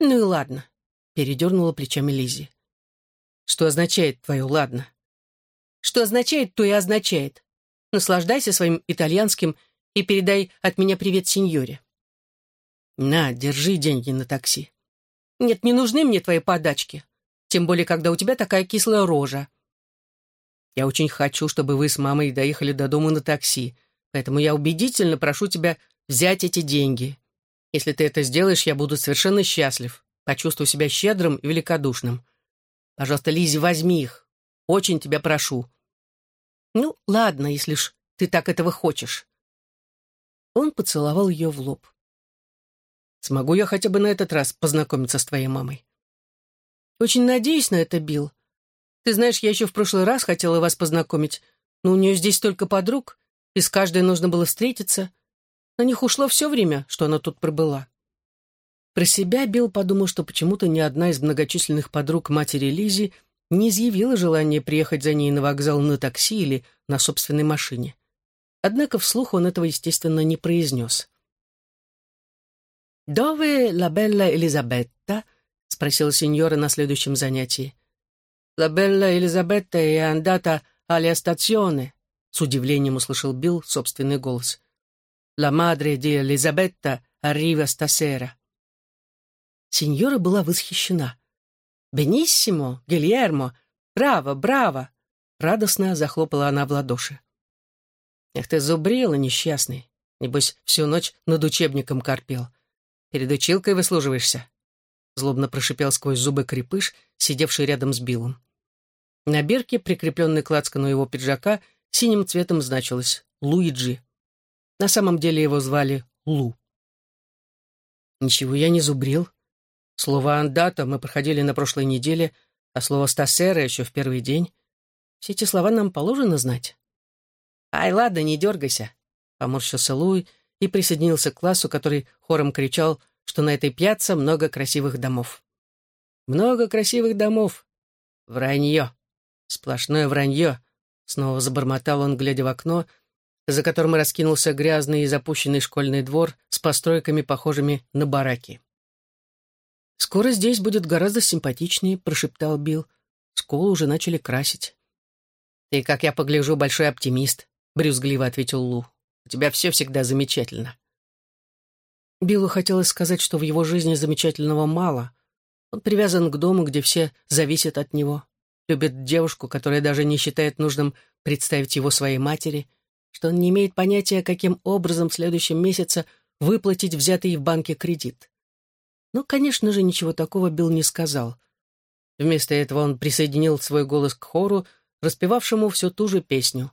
«Ну и ладно», — передернула плечами Лизи. «Что означает твое «ладно»?» Что означает, то и означает. Наслаждайся своим итальянским и передай от меня привет сеньоре. На, держи деньги на такси. Нет, не нужны мне твои подачки. Тем более, когда у тебя такая кислая рожа. Я очень хочу, чтобы вы с мамой доехали до дома на такси, поэтому я убедительно прошу тебя взять эти деньги. Если ты это сделаешь, я буду совершенно счастлив, почувствую себя щедрым и великодушным. Пожалуйста, Лизи, возьми их. Очень тебя прошу. «Ну, ладно, если ж ты так этого хочешь». Он поцеловал ее в лоб. «Смогу я хотя бы на этот раз познакомиться с твоей мамой?» «Очень надеюсь на это, Билл. Ты знаешь, я еще в прошлый раз хотела вас познакомить, но у нее здесь только подруг, и с каждой нужно было встретиться. На них ушло все время, что она тут пробыла». Про себя Билл подумал, что почему-то ни одна из многочисленных подруг матери Лизи не изъявила желания приехать за ней на вокзал на такси или на собственной машине. Однако вслух он этого, естественно, не произнес. «Дове ла белла Элизабетта?» — спросила сеньора на следующем занятии. «Ла белла Элизабетта è andata alla stazione», — с удивлением услышал Билл собственный голос. «La madre di Элизабетта arriva stasera». Сеньора была восхищена. «Бениссимо! Гильермо! Браво! Браво!» Радостно захлопала она в ладоши. «Эх ты зубрила, несчастный! Небось, всю ночь над учебником корпел. Перед училкой выслуживаешься?» Злобно прошипел сквозь зубы крепыш, сидевший рядом с Биллом. На бирке, прикрепленной к лацкану его пиджака, синим цветом значилось «Луиджи». На самом деле его звали Лу. «Ничего я не зубрил», Слово «андата» мы проходили на прошлой неделе, а слово «стассера» еще в первый день. Все эти слова нам положено знать. «Ай, ладно, не дергайся», — поморщился Луи и присоединился к классу, который хором кричал, что на этой пьяце много красивых домов. «Много красивых домов. Вранье. Сплошное вранье», — снова забормотал он, глядя в окно, за которым раскинулся грязный и запущенный школьный двор с постройками, похожими на бараки. «Скоро здесь будет гораздо симпатичнее», — прошептал Билл. «Школу уже начали красить». «Ты, как я погляжу, большой оптимист», — брюзгливо ответил Лу. «У тебя все всегда замечательно». Биллу хотелось сказать, что в его жизни замечательного мало. Он привязан к дому, где все зависят от него, любит девушку, которая даже не считает нужным представить его своей матери, что он не имеет понятия, каким образом в следующем месяце выплатить взятый в банке кредит. Но, конечно же, ничего такого Билл не сказал. Вместо этого он присоединил свой голос к хору, распевавшему всю ту же песню.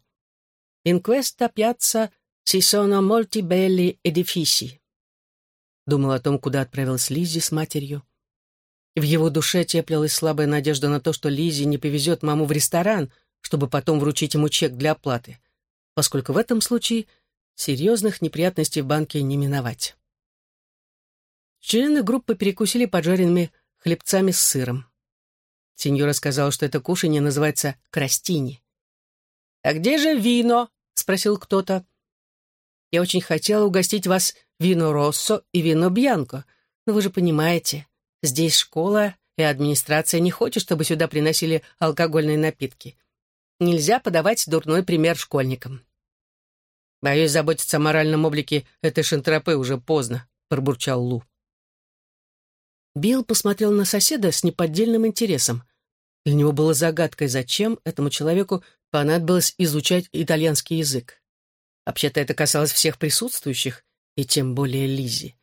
«In questa piazza si sono molti belli edifici». Думал о том, куда отправилась Лиззи с матерью. В его душе теплилась слабая надежда на то, что Лиззи не повезет маму в ресторан, чтобы потом вручить ему чек для оплаты, поскольку в этом случае серьезных неприятностей в банке не миновать. Члены группы перекусили поджаренными хлебцами с сыром. Сеньора сказала, что это кушанье называется крастини. «А где же вино?» — спросил кто-то. «Я очень хотела угостить вас вино Россо и вино Бьянко, но вы же понимаете, Здесь школа, и администрация не хочет, чтобы сюда приносили алкогольные напитки. Нельзя подавать дурной пример школьникам. «Боюсь, заботиться о моральном облике этой шантропы уже поздно», — пробурчал Лу. Билл посмотрел на соседа с неподдельным интересом. Для него было загадкой, зачем этому человеку понадобилось изучать итальянский язык. Вообще-то это касалось всех присутствующих, и тем более Лизи.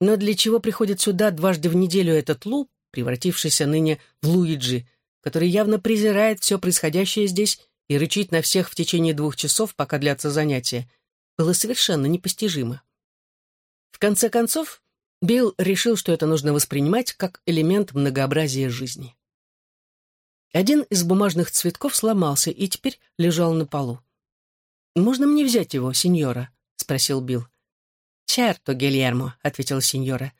Но для чего приходит сюда дважды в неделю этот Лу, превратившийся ныне в Луиджи, который явно презирает все происходящее здесь и рычит на всех в течение двух часов, пока длятся занятия, было совершенно непостижимо. В конце концов, Билл решил, что это нужно воспринимать как элемент многообразия жизни. Один из бумажных цветков сломался и теперь лежал на полу. «Можно мне взять его, сеньора?» — спросил Билл. «Черто, Гильермо», — ответила сеньора.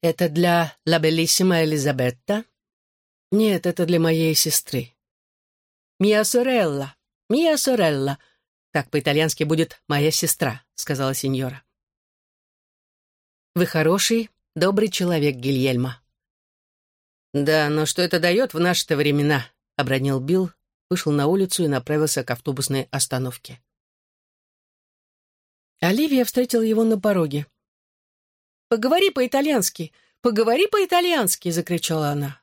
«Это для ла белиссима Элизабетта?» «Нет, это для моей сестры». «Мия сорелла, мия сорелла». Так по-итальянски будет «моя сестра», — сказала сеньора. «Вы хороший, добрый человек, Гильельма». «Да, но что это дает в наши-то времена?» — обронил Билл, вышел на улицу и направился к автобусной остановке. Оливия встретила его на пороге. «Поговори по-итальянски! Поговори по-итальянски!» — закричала она.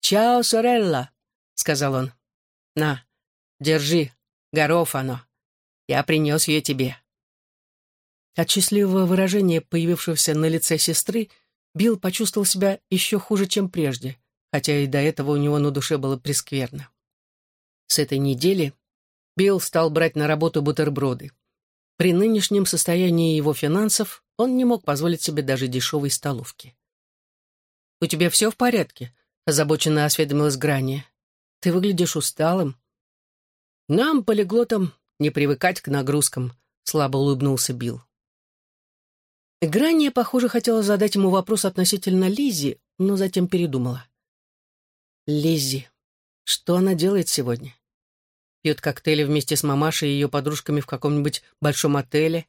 «Чао, сорелла!» — сказал он. «На, держи, Гарофано. Я принес ее тебе». От счастливого выражения, появившегося на лице сестры, Билл почувствовал себя еще хуже, чем прежде, хотя и до этого у него на душе было прескверно. С этой недели Билл стал брать на работу бутерброды. При нынешнем состоянии его финансов он не мог позволить себе даже дешевой столовки. «У тебя все в порядке?» — озабоченно осведомилась Грани. «Ты выглядишь усталым». «Нам, полиглотам, не привыкать к нагрузкам», — слабо улыбнулся Билл. Грания, похоже, хотела задать ему вопрос относительно Лизи, но затем передумала. Лизи, что она делает сегодня? пьет коктейли вместе с мамашей и ее подружками в каком-нибудь большом отеле,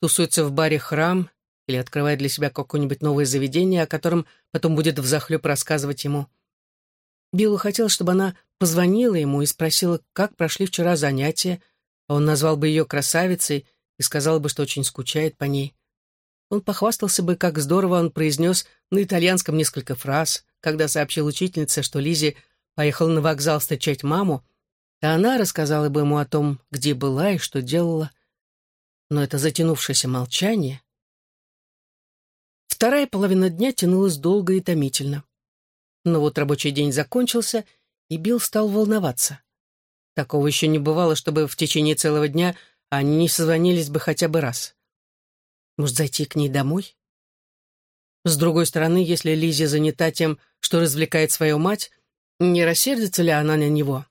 тусуется в баре «Храм» или открывает для себя какое-нибудь новое заведение, о котором потом будет взахлеб рассказывать ему. Биллу хотел, чтобы она позвонила ему и спросила, как прошли вчера занятия, а он назвал бы ее красавицей и сказал бы, что очень скучает по ней. Он похвастался бы, как здорово он произнес на итальянском несколько фраз, когда сообщил учительнице, что Лизи поехала на вокзал встречать маму, а она рассказала бы ему о том, где была и что делала. Но это затянувшееся молчание... Вторая половина дня тянулась долго и томительно. Но вот рабочий день закончился, и Билл стал волноваться. Такого еще не бывало, чтобы в течение целого дня они не созвонились бы хотя бы раз. Может, зайти к ней домой? С другой стороны, если Лиза занята тем, что развлекает свою мать, не рассердится ли она на него?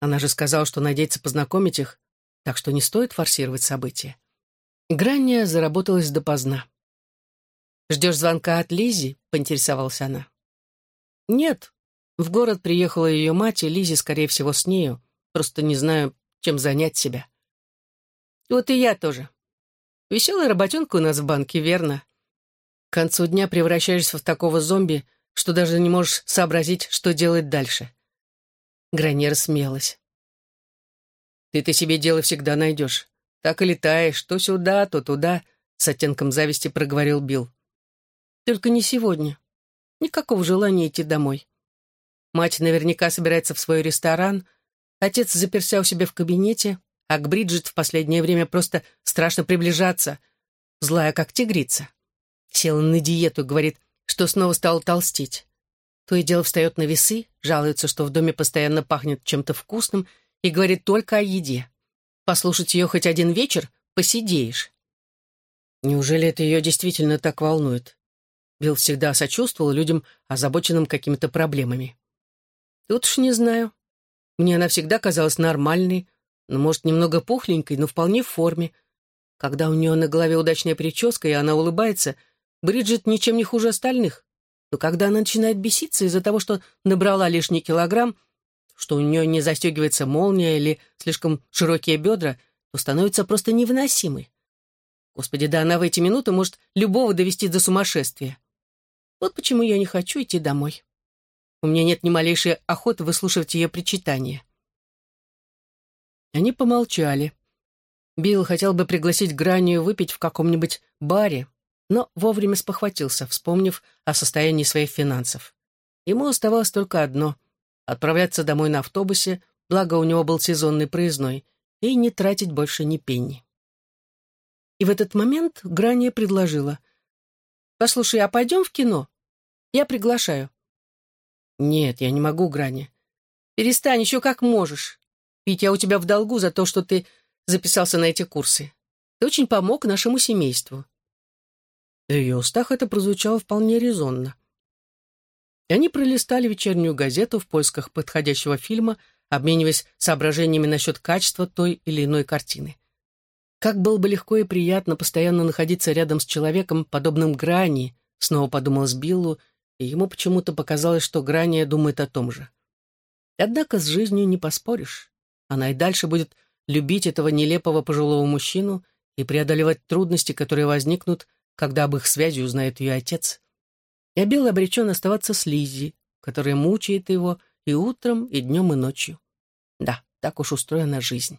Она же сказала, что надеется познакомить их, так что не стоит форсировать события. Гранния заработалась допоздна. «Ждешь звонка от Лизи?» — поинтересовалась она. «Нет. В город приехала ее мать, и Лизи, скорее всего, с нею. Просто не знаю, чем занять себя». «Вот и я тоже. Веселая работенка у нас в банке, верно? К концу дня превращаешься в такого зомби, что даже не можешь сообразить, что делать дальше. Граньер смелась. «Ты-то себе дело всегда найдешь. Так и летаешь, то сюда, то туда», — с оттенком зависти проговорил Билл. «Только не сегодня. Никакого желания идти домой. Мать наверняка собирается в свой ресторан, отец заперся у себя в кабинете, а к Бриджит в последнее время просто страшно приближаться, злая как тигрица. Села на диету, говорит, что снова стала толстеть. То и дело встает на весы, жалуется, что в доме постоянно пахнет чем-то вкусным и говорит только о еде. Послушать ее хоть один вечер — посидеешь. Неужели это ее действительно так волнует? Билл всегда сочувствовал людям, озабоченным какими-то проблемами. Тут уж не знаю. Мне она всегда казалась нормальной, но, может, немного пухленькой, но вполне в форме. Когда у нее на голове удачная прическа, и она улыбается, Бриджит ничем не хуже остальных но когда она начинает беситься из-за того, что набрала лишний килограмм, что у нее не застегивается молния или слишком широкие бедра, то становится просто невыносимой. Господи, да она в эти минуты может любого довести до сумасшествия. Вот почему я не хочу идти домой. У меня нет ни малейшей охоты выслушивать ее причитания. Они помолчали. Билл хотел бы пригласить Гранию выпить в каком-нибудь баре, но вовремя спохватился, вспомнив о состоянии своих финансов. Ему оставалось только одно — отправляться домой на автобусе, благо у него был сезонный проездной, и не тратить больше ни пенни. И в этот момент Грания предложила. «Послушай, а пойдем в кино? Я приглашаю». «Нет, я не могу, Грани. Перестань, еще как можешь. Ведь я у тебя в долгу за то, что ты записался на эти курсы. Ты очень помог нашему семейству». В ее устах это прозвучало вполне резонно. И они пролистали вечернюю газету в поисках подходящего фильма, обмениваясь соображениями насчет качества той или иной картины. Как было бы легко и приятно постоянно находиться рядом с человеком, подобным Грани, снова подумалось Биллу, и ему почему-то показалось, что Грания думает о том же. Однако с жизнью не поспоришь. Она и дальше будет любить этого нелепого пожилого мужчину и преодолевать трудности, которые возникнут, когда об их связи узнает ее отец. И Билл обречен оставаться с Лиззи, которая мучает его и утром, и днем, и ночью. Да, так уж устроена жизнь.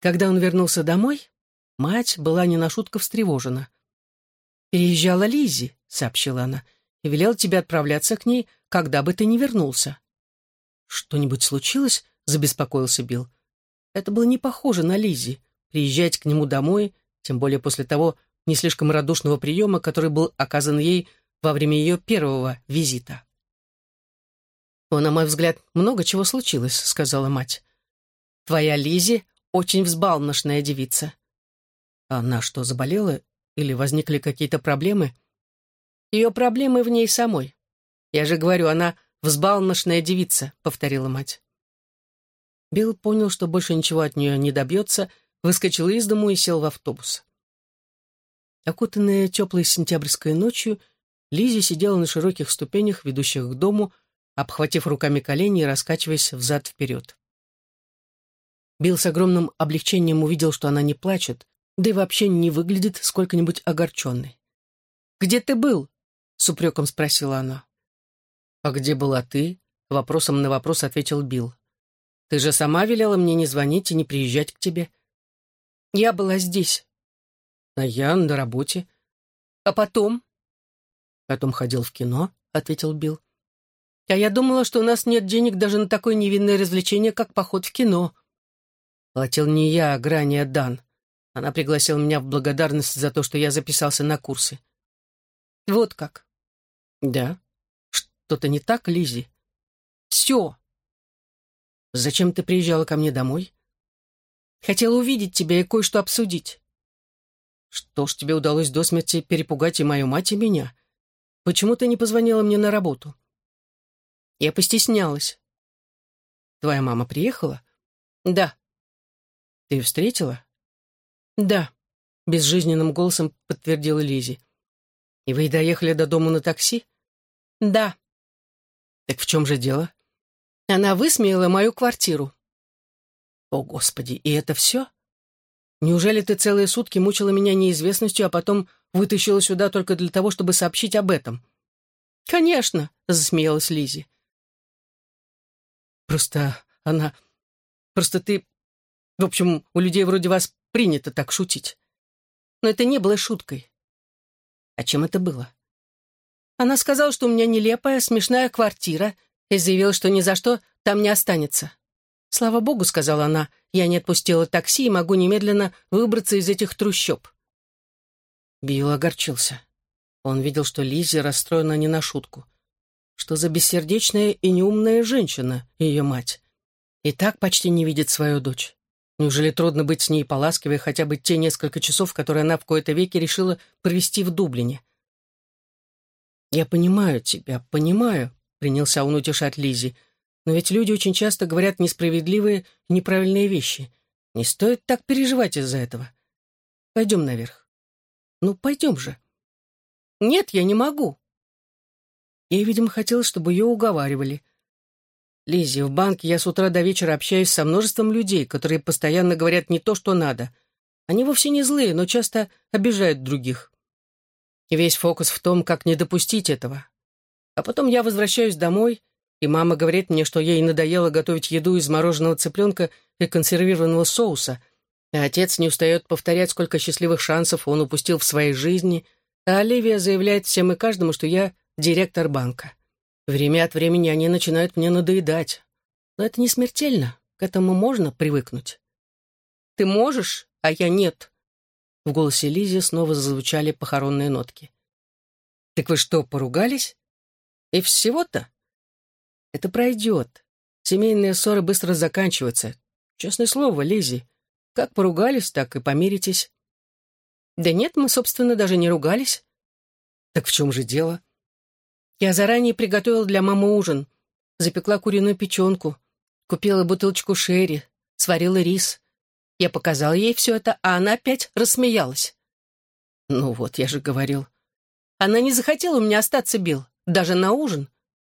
Когда он вернулся домой, мать была не на шутку встревожена. «Переезжала Лиззи», — сообщила она, — «и велела тебе отправляться к ней, когда бы ты не вернулся». «Что-нибудь случилось?» — забеспокоился Билл. Это было не похоже на Лиззи, приезжать к нему домой, тем более после того не слишком радушного приема, который был оказан ей во время ее первого визита. «Но, на мой взгляд, много чего случилось», — сказала мать. «Твоя Лизи очень взбалмошная девица». «Она что, заболела? Или возникли какие-то проблемы?» «Ее проблемы в ней самой. Я же говорю, она взбалмошная девица», — повторила мать. Билл понял, что больше ничего от нее не добьется, выскочил из дому и сел в автобус. Окутанная теплой сентябрьской ночью, Лизи сидела на широких ступенях, ведущих к дому, обхватив руками колени и раскачиваясь взад-вперед. Билл с огромным облегчением увидел, что она не плачет, да и вообще не выглядит сколько-нибудь огорченной. «Где ты был?» — с упреком спросила она. «А где была ты?» — вопросом на вопрос ответил Билл. «Ты же сама велела мне не звонить и не приезжать к тебе». «Я была здесь». «А я на работе». «А потом?» «Потом ходил в кино», — ответил Билл. А я думала, что у нас нет денег даже на такое невинное развлечение, как поход в кино. Платил не я, а Грания Дан. Она пригласила меня в благодарность за то, что я записался на курсы. Вот как. Да. Что-то не так, Лизи? Все. Зачем ты приезжала ко мне домой? Хотела увидеть тебя и кое-что обсудить. Что ж тебе удалось до смерти перепугать и мою мать, и меня? Почему ты не позвонила мне на работу? Я постеснялась. Твоя мама приехала? Да. Ты встретила? Да, безжизненным голосом подтвердила Лизи. И вы доехали до дома на такси? Да. Так в чем же дело? Она высмеяла мою квартиру. О, Господи, и это все? Неужели ты целые сутки мучила меня неизвестностью, а потом вытащила сюда только для того, чтобы сообщить об этом? Конечно, засмеялась Лизи. Просто она... Просто ты... В общем, у людей вроде вас принято так шутить. Но это не было шуткой. А чем это было? Она сказала, что у меня нелепая, смешная квартира, и заявила, что ни за что там не останется. Слава богу, сказала она, я не отпустила такси и могу немедленно выбраться из этих трущоб. Билл огорчился. Он видел, что Лиззи расстроена не на шутку. Что за бессердечная и неумная женщина, ее мать. И так почти не видит свою дочь. Неужели трудно быть с ней поласкивой хотя бы те несколько часов, которые она в кои-то веки решила провести в Дублине? «Я понимаю тебя, понимаю», — принялся он утешать Лизи. «Но ведь люди очень часто говорят несправедливые неправильные вещи. Не стоит так переживать из-за этого. Пойдем наверх». «Ну, пойдем же». «Нет, я не могу», Ей, видимо, хотелось, чтобы ее уговаривали. Лиззи, в банке я с утра до вечера общаюсь со множеством людей, которые постоянно говорят не то, что надо. Они вовсе не злые, но часто обижают других. И весь фокус в том, как не допустить этого. А потом я возвращаюсь домой, и мама говорит мне, что ей надоело готовить еду из мороженого цыпленка и консервированного соуса, и отец не устает повторять, сколько счастливых шансов он упустил в своей жизни, а Оливия заявляет всем и каждому, что я директор банка. Время от времени они начинают мне надоедать. Но это не смертельно, к этому можно привыкнуть. «Ты можешь, а я нет», в голосе Лизи снова зазвучали похоронные нотки. «Так вы что, поругались? И всего-то?» «Это пройдет. Семейные ссоры быстро заканчиваются. Честное слово, Лизи. Как поругались, так и помиритесь». «Да нет, мы, собственно, даже не ругались». «Так в чем же дело?» «Я заранее приготовила для мамы ужин. Запекла куриную печенку, купила бутылочку шерри, сварила рис. Я показал ей все это, а она опять рассмеялась. Ну вот, я же говорил. Она не захотела у меня остаться, Бил, даже на ужин.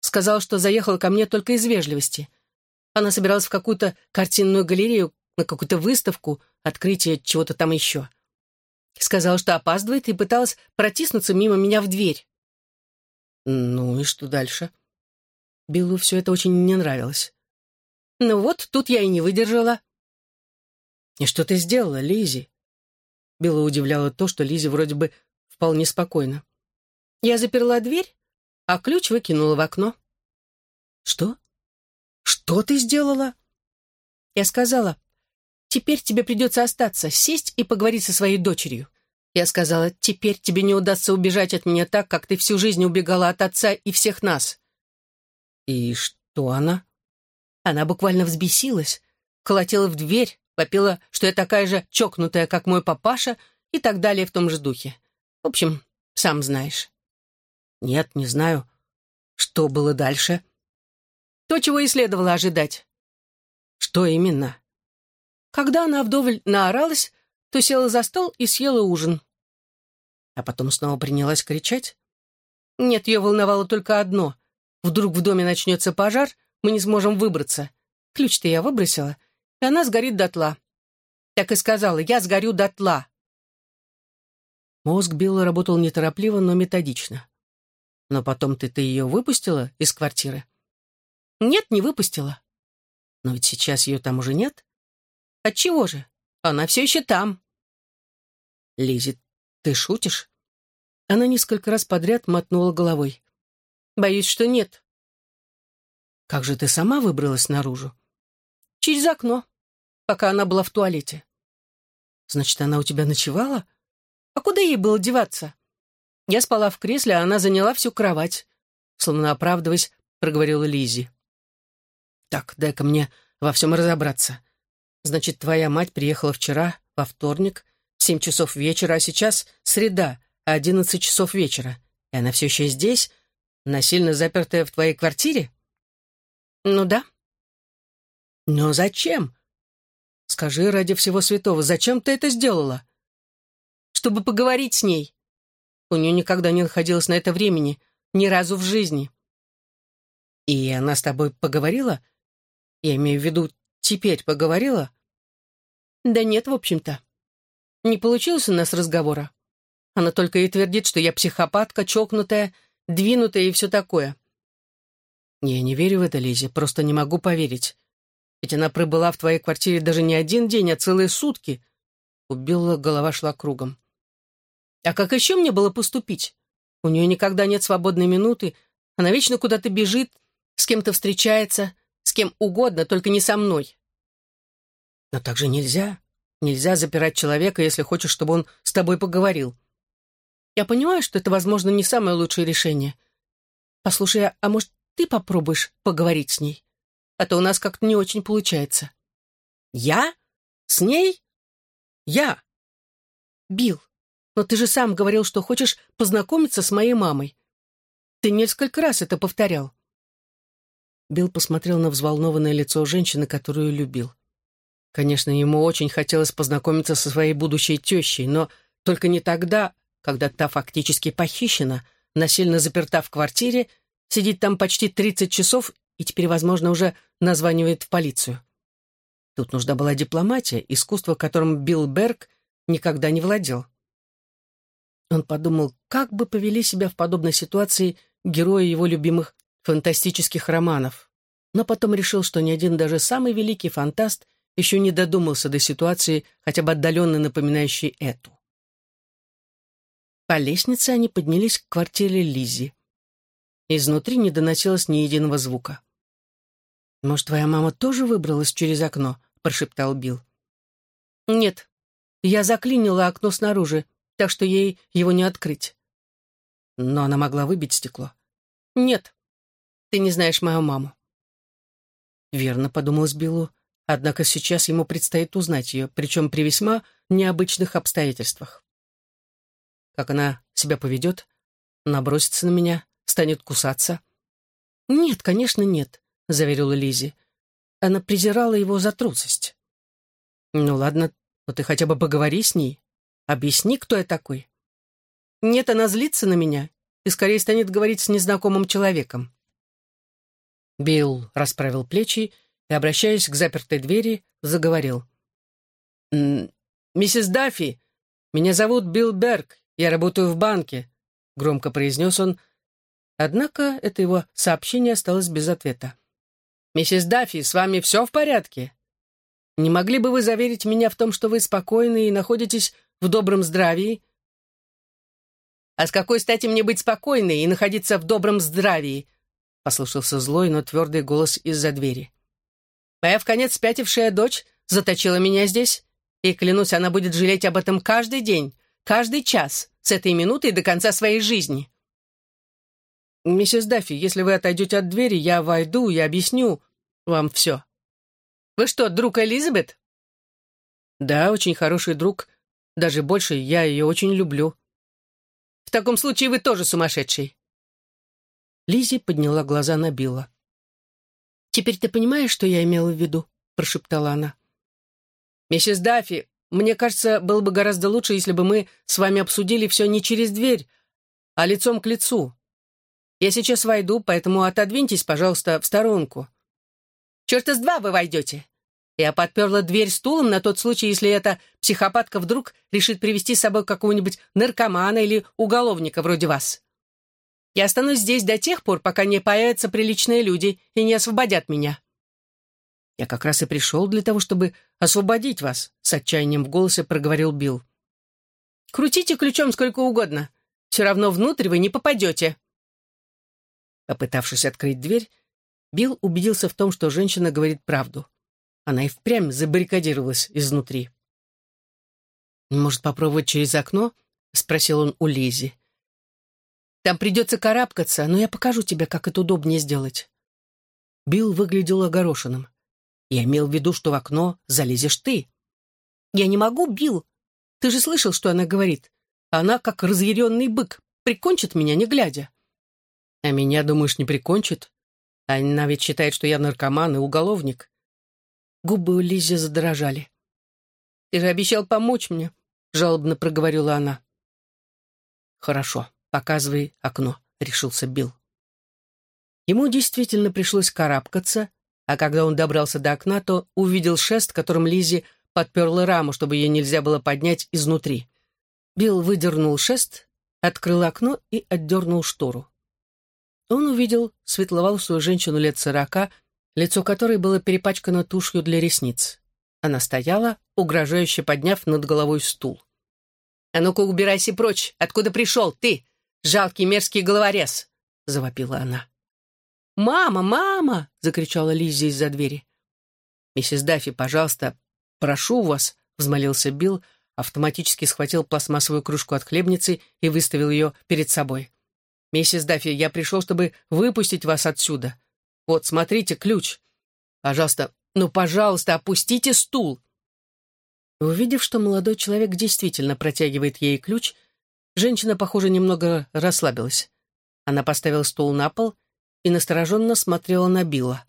Сказала, что заехала ко мне только из вежливости. Она собиралась в какую-то картинную галерею, на какую-то выставку, открытие чего-то там еще. Сказала, что опаздывает, и пыталась протиснуться мимо меня в дверь. Ну и что дальше? Биллу все это очень не нравилось. Ну вот, тут я и не выдержала. «И что ты сделала, Лизи? Билла удивляла то, что Лизи вроде бы вполне спокойна. «Я заперла дверь, а ключ выкинула в окно». «Что? Что ты сделала?» Я сказала, «Теперь тебе придется остаться, сесть и поговорить со своей дочерью». Я сказала, «Теперь тебе не удастся убежать от меня так, как ты всю жизнь убегала от отца и всех нас». «И что она?» Она буквально взбесилась, колотила в дверь, вопила, что я такая же чокнутая, как мой папаша, и так далее в том же духе. В общем, сам знаешь. Нет, не знаю. Что было дальше? То, чего и следовало ожидать. Что именно? Когда она вдоволь наоралась, то села за стол и съела ужин. А потом снова принялась кричать? Нет, ее волновало только одно. Вдруг в доме начнется пожар, мы не сможем выбраться. Ключ-то я выбросила, и она сгорит дотла. Так и сказала, я сгорю дотла. Мозг Билла работал неторопливо, но методично. Но потом ты, ты ее выпустила из квартиры? Нет, не выпустила. Но ведь сейчас ее там уже нет. Отчего же? Она все еще там. Лизи, ты шутишь? Она несколько раз подряд мотнула головой. Боюсь, что нет. Как же ты сама выбралась наружу? Через окно, пока она была в туалете. Значит, она у тебя ночевала? А куда ей было деваться? Я спала в кресле, а она заняла всю кровать. Словно оправдываясь, проговорила Лизи. Так, дай-ка мне во всем разобраться. Значит, твоя мать приехала вчера, во вторник, в семь часов вечера, а сейчас среда, одиннадцать часов вечера. И она все еще здесь, насильно запертая в твоей квартире? Ну да. «Но зачем? Скажи ради всего святого, зачем ты это сделала?» «Чтобы поговорить с ней. У нее никогда не находилось на это времени, ни разу в жизни». «И она с тобой поговорила? Я имею в виду, теперь поговорила?» «Да нет, в общем-то. Не получилось у нас разговора. Она только и твердит, что я психопатка, чокнутая, двинутая и все такое». «Я не верю в это, Лизе, просто не могу поверить. Ведь она пробыла в твоей квартире даже не один день, а целые сутки. У Билла голова шла кругом. А как еще мне было поступить? У нее никогда нет свободной минуты. Она вечно куда-то бежит, с кем-то встречается, с кем угодно, только не со мной. Но так же нельзя. Нельзя запирать человека, если хочешь, чтобы он с тобой поговорил. Я понимаю, что это, возможно, не самое лучшее решение. Послушай, а может, ты попробуешь поговорить с ней? а то у нас как-то не очень получается». «Я? С ней? Я?» «Билл, но ты же сам говорил, что хочешь познакомиться с моей мамой. Ты несколько раз это повторял». Билл посмотрел на взволнованное лицо женщины, которую любил. Конечно, ему очень хотелось познакомиться со своей будущей тещей, но только не тогда, когда та фактически похищена, насильно заперта в квартире, сидит там почти 30 часов и теперь, возможно, уже названивает в полицию. Тут нужна была дипломатия, искусство, которым Билл Берг никогда не владел. Он подумал, как бы повели себя в подобной ситуации герои его любимых фантастических романов. Но потом решил, что ни один даже самый великий фантаст еще не додумался до ситуации, хотя бы отдаленно напоминающей эту. По лестнице они поднялись к квартире Лизи. Изнутри не доносилось ни единого звука. «Может, твоя мама тоже выбралась через окно?» — прошептал Билл. «Нет, я заклинила окно снаружи, так что ей его не открыть». «Но она могла выбить стекло». «Нет, ты не знаешь мою маму». «Верно», — подумалось Биллу, однако сейчас ему предстоит узнать ее, причем при весьма необычных обстоятельствах. Как она себя поведет? Набросится на меня? Станет кусаться? «Нет, конечно, нет», — заверила Лизи. Она презирала его за трусость. «Ну ладно, но ты хотя бы поговори с ней. Объясни, кто я такой». «Нет, она злится на меня и скорее станет говорить с незнакомым человеком». Билл расправил плечи и, обращаясь к запертой двери, заговорил. «Миссис Даффи, меня зовут Билл Берг, я работаю в банке», — громко произнес он. Однако это его сообщение осталось без ответа. «Миссис Даффи, с вами все в порядке? Не могли бы вы заверить меня в том, что вы спокойны и находитесь в добром здравии?» «А с какой стати мне быть спокойной и находиться в добром здравии?» — послышался злой, но твердый голос из-за двери. «Моя в конец спятившая дочь заточила меня здесь, и, клянусь, она будет жалеть об этом каждый день, каждый час, с этой минуты до конца своей жизни». «Миссис Даффи, если вы отойдете от двери, я войду и объясню вам все». «Вы что, друг Элизабет?» «Да, очень хороший друг. Даже больше, я ее очень люблю». «В таком случае вы тоже сумасшедший». Лизи подняла глаза на Билла. «Теперь ты понимаешь, что я имела в виду?» — прошептала она. «Миссис Даффи, мне кажется, было бы гораздо лучше, если бы мы с вами обсудили все не через дверь, а лицом к лицу. Я сейчас войду, поэтому отодвиньтесь, пожалуйста, в сторонку». «Черт из два вы войдете!» Я подперла дверь стулом на тот случай, если эта психопатка вдруг решит привести с собой какого-нибудь наркомана или уголовника вроде вас. Я останусь здесь до тех пор, пока не появятся приличные люди и не освободят меня. «Я как раз и пришел для того, чтобы освободить вас», — с отчаянием в голосе проговорил Билл. «Крутите ключом сколько угодно. Все равно внутрь вы не попадете». Попытавшись открыть дверь, Билл убедился в том, что женщина говорит правду. Она и впрямь забаррикадировалась изнутри. «Может, попробовать через окно?» — спросил он у Лизи. «Там придется карабкаться, но я покажу тебе, как это удобнее сделать». Билл выглядел огорошенным. Я имел в виду, что в окно залезешь ты. Я не могу, Билл. Ты же слышал, что она говорит. Она, как разъяренный бык, прикончит меня, не глядя. А меня, думаешь, не прикончит? Она ведь считает, что я наркоман и уголовник. Губы у Лизи задрожали. «Ты же обещал помочь мне», — жалобно проговорила она. «Хорошо, показывай окно», — решился Билл. Ему действительно пришлось карабкаться, а когда он добрался до окна, то увидел шест, которым Лизи подперла раму, чтобы ее нельзя было поднять изнутри. Билл выдернул шест, открыл окно и отдернул штору. Он увидел светловолосую женщину лет сорока, лицо которой было перепачкано тушью для ресниц. Она стояла, угрожающе подняв над головой стул. «А ну-ка убирайся прочь! Откуда пришел ты, жалкий мерзкий головорез!» — завопила она. «Мама, мама!» — закричала Лиззи из-за двери. «Миссис Даффи, пожалуйста, прошу вас!» — взмолился Билл, автоматически схватил пластмассовую кружку от хлебницы и выставил ее перед собой. «Миссис Даффи, я пришел, чтобы выпустить вас отсюда. Вот, смотрите, ключ. Пожалуйста, ну, пожалуйста, опустите стул!» Увидев, что молодой человек действительно протягивает ей ключ, женщина, похоже, немного расслабилась. Она поставила стул на пол и настороженно смотрела на Билла.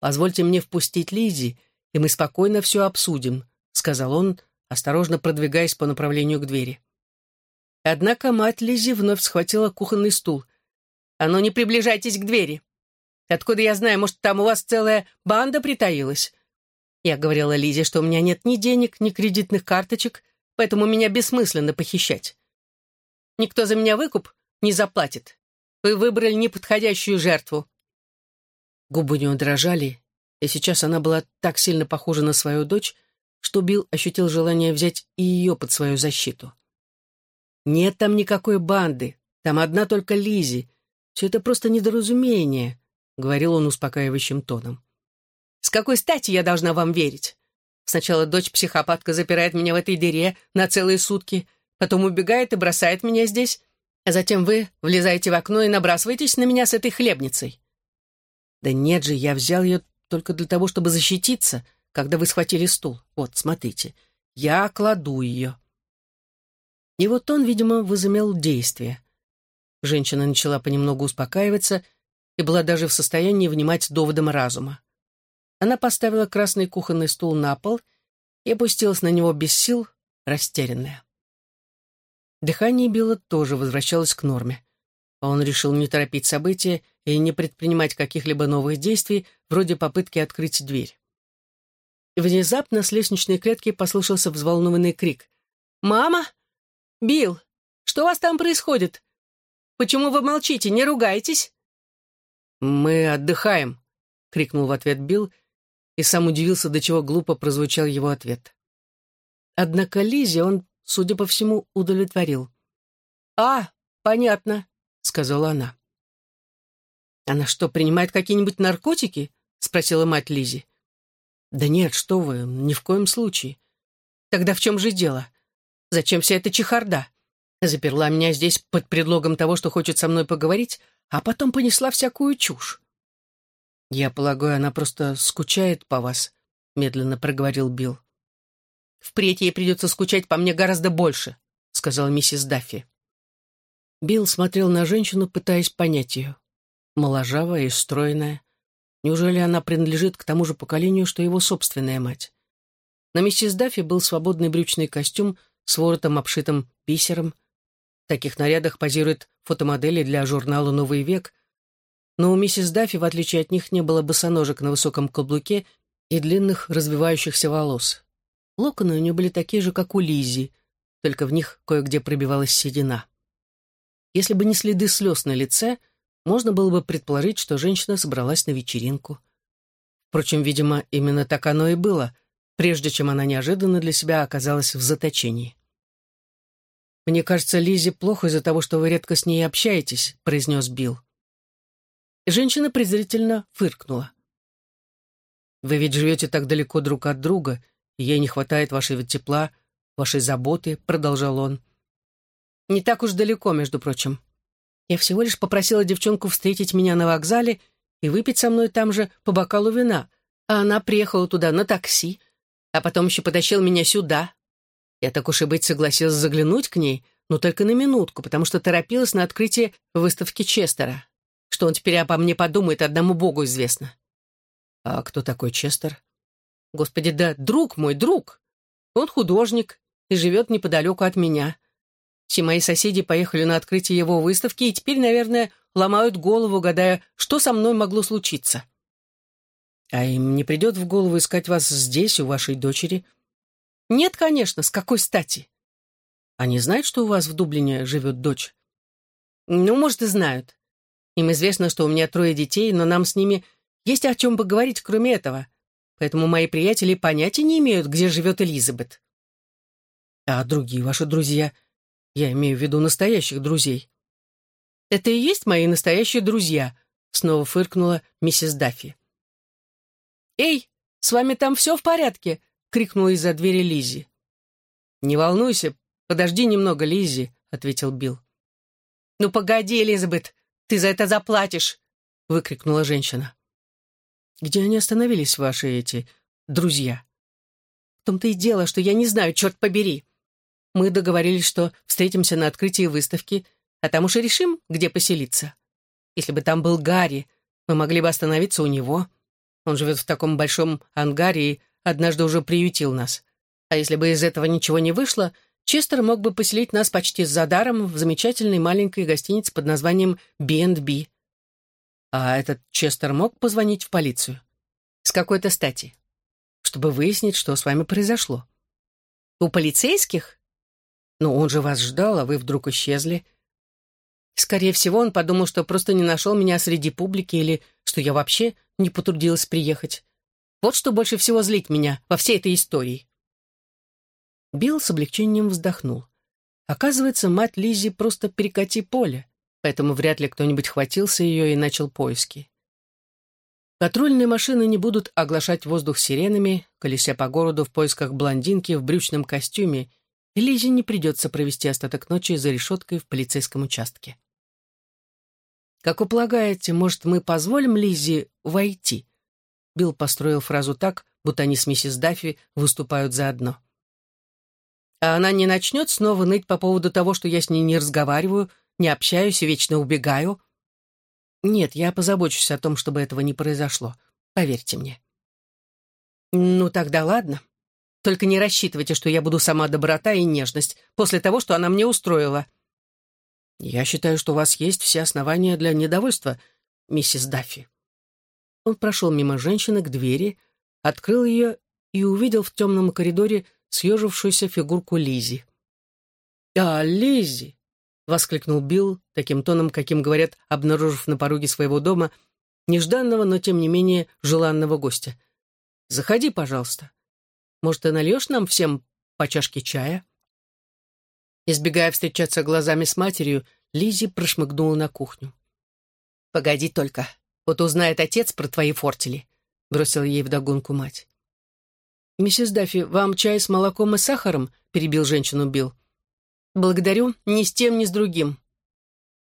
«Позвольте мне впустить Лизи, и мы спокойно все обсудим», — сказал он, осторожно продвигаясь по направлению к двери. Однако мать Лизи вновь схватила кухонный стул. «А ну не приближайтесь к двери! Откуда я знаю, может, там у вас целая банда притаилась?» Я говорила Лизе, что у меня нет ни денег, ни кредитных карточек, поэтому меня бессмысленно похищать. Никто за меня выкуп не заплатит. Вы выбрали неподходящую жертву». Губы у нее дрожали, и сейчас она была так сильно похожа на свою дочь, что Билл ощутил желание взять и ее под свою защиту. «Нет там никакой банды, там одна только Лизи. Все это просто недоразумение», — говорил он успокаивающим тоном. «С какой стати я должна вам верить? Сначала дочь-психопатка запирает меня в этой дыре на целые сутки, потом убегает и бросает меня здесь, а затем вы влезаете в окно и набрасываетесь на меня с этой хлебницей». «Да нет же, я взял ее только для того, чтобы защититься», когда вы схватили стул. Вот, смотрите, я кладу ее». И вот он, видимо, возымел действие. Женщина начала понемногу успокаиваться и была даже в состоянии внимать доводам разума. Она поставила красный кухонный стул на пол и опустилась на него без сил, растерянная. Дыхание Билла тоже возвращалось к норме. Он решил не торопить события и не предпринимать каких-либо новых действий, вроде попытки открыть дверь. Внезапно с лестничной клетки послышался взволнованный крик. «Мама? Билл, что у вас там происходит? Почему вы молчите? Не ругайтесь!» «Мы отдыхаем», — крикнул в ответ Билл, и сам удивился, до чего глупо прозвучал его ответ. Однако Лизе он, судя по всему, удовлетворил. «А, понятно», — сказала она. «Она что, принимает какие-нибудь наркотики?» — спросила мать Лизи. «Да нет, что вы, ни в коем случае. Тогда в чем же дело? Зачем вся эта чехарда? Заперла меня здесь под предлогом того, что хочет со мной поговорить, а потом понесла всякую чушь». «Я полагаю, она просто скучает по вас», — медленно проговорил Билл. «Впредь ей придется скучать по мне гораздо больше», — сказала миссис Даффи. Билл смотрел на женщину, пытаясь понять ее. Моложавая и стройная, Неужели она принадлежит к тому же поколению, что его собственная мать? На миссис Даффи был свободный брючный костюм с воротом, обшитым бисером. Таких нарядах позируют фотомодели для журнала «Новый век», но у миссис Даффи, в отличие от них, не было босоножек на высоком каблуке и длинных развивающихся волос. Локоны у нее были такие же, как у Лизи, только в них кое-где пробивалась седина. Если бы не следы слез на лице, можно было бы предположить, что женщина собралась на вечеринку. Впрочем, видимо, именно так оно и было, прежде чем она неожиданно для себя оказалась в заточении. «Мне кажется, Лизе плохо из-за того, что вы редко с ней общаетесь», — произнес Билл. Женщина презрительно фыркнула. «Вы ведь живете так далеко друг от друга, и ей не хватает вашего тепла, вашей заботы», — продолжал он. «Не так уж далеко, между прочим. Я всего лишь попросила девчонку встретить меня на вокзале и выпить со мной там же по бокалу вина, а она приехала туда на такси, а потом еще потащил меня сюда. Я так уж и быть согласилась заглянуть к ней, но только на минутку, потому что торопилась на открытие выставки Честера. Что он теперь обо мне подумает, одному богу известно. А кто такой Честер? Господи, да друг мой, друг. Он художник и живет неподалеку от меня. Все мои соседи поехали на открытие его выставки и теперь, наверное, ломают голову, гадая, что со мной могло случиться. А им не придет в голову искать вас здесь, у вашей дочери? Нет, конечно, с какой стати? Они знают, что у вас в Дублине живет дочь? Ну, может, и знают. Им известно, что у меня трое детей, но нам с ними есть о чем поговорить, кроме этого. Поэтому мои приятели понятия не имеют, где живет Элизабет. А другие ваши друзья — я имею в виду настоящих друзей. Это и есть мои настоящие друзья, снова фыркнула миссис Даффи. Эй, с вами там все в порядке? Крикнула из-за двери Лизи. Не волнуйся, подожди немного, Лизи, ответил Билл. Ну погоди, Элизабет, ты за это заплатишь, выкрикнула женщина. Где они остановились, ваши эти друзья? В том-то и дело, что я не знаю, черт побери. Мы договорились, что встретимся на открытии выставки, а там уж и решим, где поселиться. Если бы там был Гарри, мы могли бы остановиться у него. Он живет в таком большом ангаре и однажды уже приютил нас. А если бы из этого ничего не вышло, Честер мог бы поселить нас почти за даром в замечательной маленькой гостинице под названием B&B. А этот Честер мог позвонить в полицию? С какой-то стати? Чтобы выяснить, что с вами произошло. У полицейских? Но он же вас ждал, а вы вдруг исчезли. Скорее всего, он подумал, что просто не нашел меня среди публики или что я вообще не потрудилась приехать. Вот что больше всего злит меня во всей этой истории. Билл с облегчением вздохнул. Оказывается, мать Лизи просто перекати поле, поэтому вряд ли кто-нибудь хватился ее и начал поиски. Патрульные машины не будут оглашать воздух сиренами, колеся по городу в поисках блондинки в брючном костюме, и Лизе не придется провести остаток ночи за решеткой в полицейском участке. «Как вы может, мы позволим Лизе войти?» Билл построил фразу так, будто они с миссис Даффи выступают заодно. «А она не начнет снова ныть по поводу того, что я с ней не разговариваю, не общаюсь и вечно убегаю?» Нет, я позабочусь о том, чтобы этого не произошло. Поверьте мне. Ну, тогда ладно. Только не рассчитывайте, что я буду сама доброта и нежность после того, что она мне устроила. Я считаю, что у вас есть все основания для недовольства, миссис Даффи. Он прошел мимо женщины к двери, открыл ее и увидел в темном коридоре съежившуюся фигурку Лизи. «А, Лизи!» воскликнул Билл таким тоном, каким говорят, обнаружив на пороге своего дома нежданного, но тем не менее желанного гостя. «Заходи, пожалуйста. Может, ты нальешь нам всем по чашке чая?» Избегая встречаться глазами с матерью, Лизи прошмыгнула на кухню. «Погоди только, вот узнает отец про твои фортели», — бросила ей вдогонку мать. «Миссис Даффи, вам чай с молоком и сахаром?» — перебил женщину Билл. «Благодарю, ни с тем, ни с другим».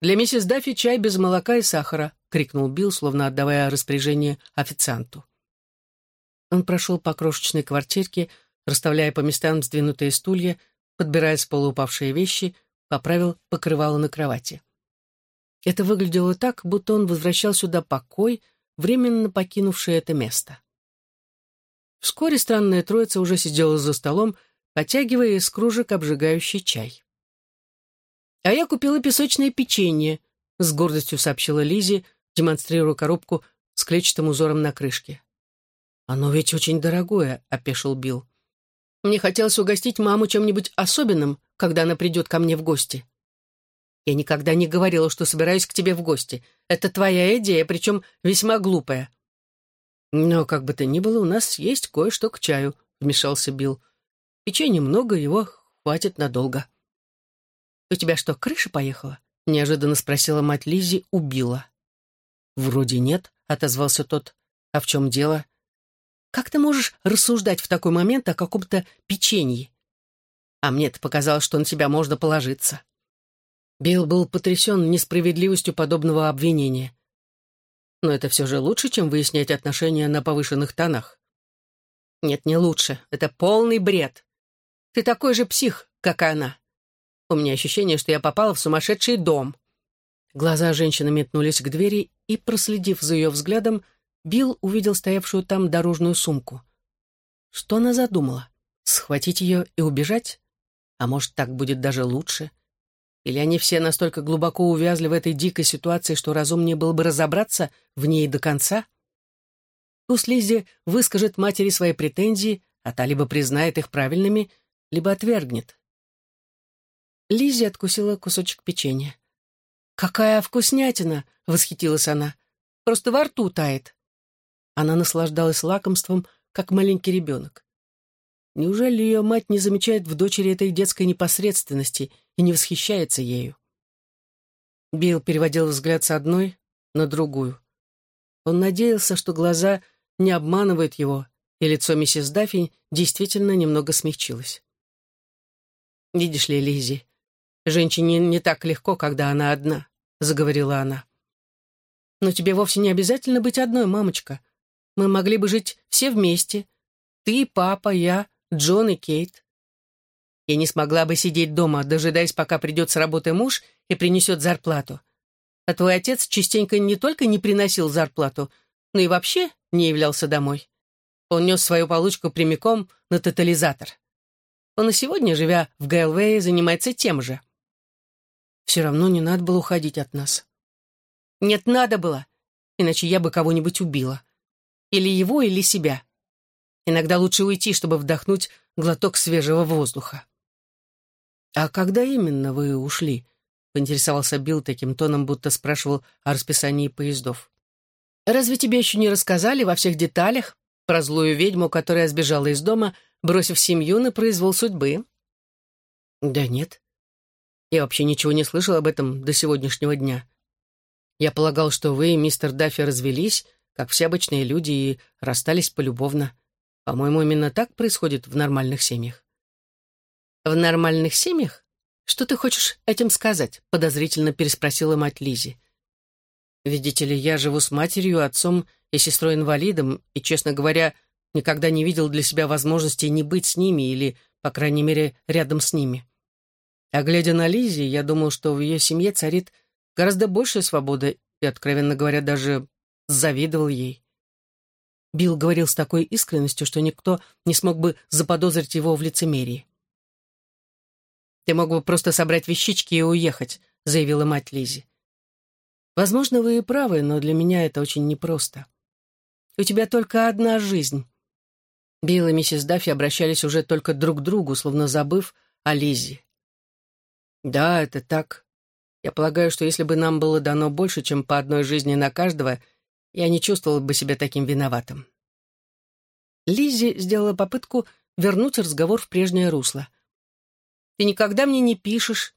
«Для миссис Даффи чай без молока и сахара», — крикнул Билл, словно отдавая распоряжение официанту. Он прошел по крошечной квартирке, расставляя по местам сдвинутые стулья, подбирая с пола упавшие вещи, поправил покрывало на кровати. Это выглядело так, будто он возвращал сюда покой, временно покинувший это место. Вскоре странная троица уже сидела за столом, потягивая из кружек обжигающий чай. «А я купила песочное печенье», — с гордостью сообщила Лизи, демонстрируя коробку с клетчатым узором на крышке. «Оно ведь очень дорогое», — опешил Билл. «Мне хотелось угостить маму чем-нибудь особенным, когда она придет ко мне в гости». «Я никогда не говорила, что собираюсь к тебе в гости. Это твоя идея, причем весьма глупая». «Но как бы то ни было, у нас есть кое-что к чаю», — вмешался Билл. «Печенья много, его хватит надолго». «У тебя что, крыша поехала?» — неожиданно спросила мать Лизи у Билла. «Вроде нет», — отозвался тот. «А в чем дело?» «Как ты можешь рассуждать в такой момент о каком-то печенье?» «А мне-то показалось, что на тебя можно положиться». Билл был потрясен несправедливостью подобного обвинения. Но это все же лучше, чем выяснять отношения на повышенных тонах. Нет, не лучше. Это полный бред. Ты такой же псих, как и она. У меня ощущение, что я попала в сумасшедший дом». Глаза женщины метнулись к двери, и, проследив за ее взглядом, Билл увидел стоявшую там дорожную сумку. Что она задумала? Схватить ее и убежать? А может, так будет даже лучше? Или они все настолько глубоко увязли в этой дикой ситуации, что разумнее было бы разобраться в ней до конца? Пусть Лиззи выскажет матери свои претензии, а та либо признает их правильными, либо отвергнет. Лиззи откусила кусочек печенья. «Какая вкуснятина!» — восхитилась она. «Просто во рту тает». Она наслаждалась лакомством, как маленький ребенок. Неужели ее мать не замечает в дочери этой детской непосредственности и не восхищается ею? Билл переводил взгляд с одной на другую. Он надеялся, что глаза не обманывают его, и лицо миссис Даффи действительно немного смягчилось. «Видишь ли, Лизи, Женщине не так легко, когда она одна», — заговорила она. «Но тебе вовсе не обязательно быть одной, мамочка. Мы могли бы жить все вместе. Ты, папа, я, Джон и Кейт. Я не смогла бы сидеть дома, дожидаясь, пока придет с работы муж и принесет зарплату. А твой отец частенько не только не приносил зарплату, но и вообще не являлся домой. Он нес свою получку прямиком на тотализатор. Он и сегодня, живя в Гэлвее, занимается тем же. Все равно не надо было уходить от нас. Нет, надо было, иначе я бы кого-нибудь убила. Или его, или себя. Иногда лучше уйти, чтобы вдохнуть глоток свежего воздуха. «А когда именно вы ушли?» — поинтересовался Билл таким тоном, будто спрашивал о расписании поездов. «Разве тебе еще не рассказали во всех деталях про злую ведьму, которая сбежала из дома, бросив семью на произвол судьбы?» «Да нет. Я вообще ничего не слышал об этом до сегодняшнего дня. Я полагал, что вы и мистер Даффи развелись, как все обычные люди, и расстались полюбовно. По-моему, именно так происходит в нормальных семьях». «В нормальных семьях? Что ты хочешь этим сказать?» — подозрительно переспросила мать Лизи. «Видите ли, я живу с матерью, отцом и сестрой-инвалидом, и, честно говоря, никогда не видел для себя возможности не быть с ними или, по крайней мере, рядом с ними. А глядя на Лизи, я думал, что в ее семье царит гораздо большая свобода и, откровенно говоря, даже завидовал ей. Билл говорил с такой искренностью, что никто не смог бы заподозрить его в лицемерии. «Ты мог бы просто собрать вещички и уехать», — заявила мать Лизи. «Возможно, вы и правы, но для меня это очень непросто. У тебя только одна жизнь». Билл и миссис Даффи обращались уже только друг к другу, словно забыв о Лизе. «Да, это так. Я полагаю, что если бы нам было дано больше, чем по одной жизни на каждого, я не чувствовал бы себя таким виноватым». Лиззи сделала попытку вернуть разговор в прежнее русло. Ты никогда мне не пишешь,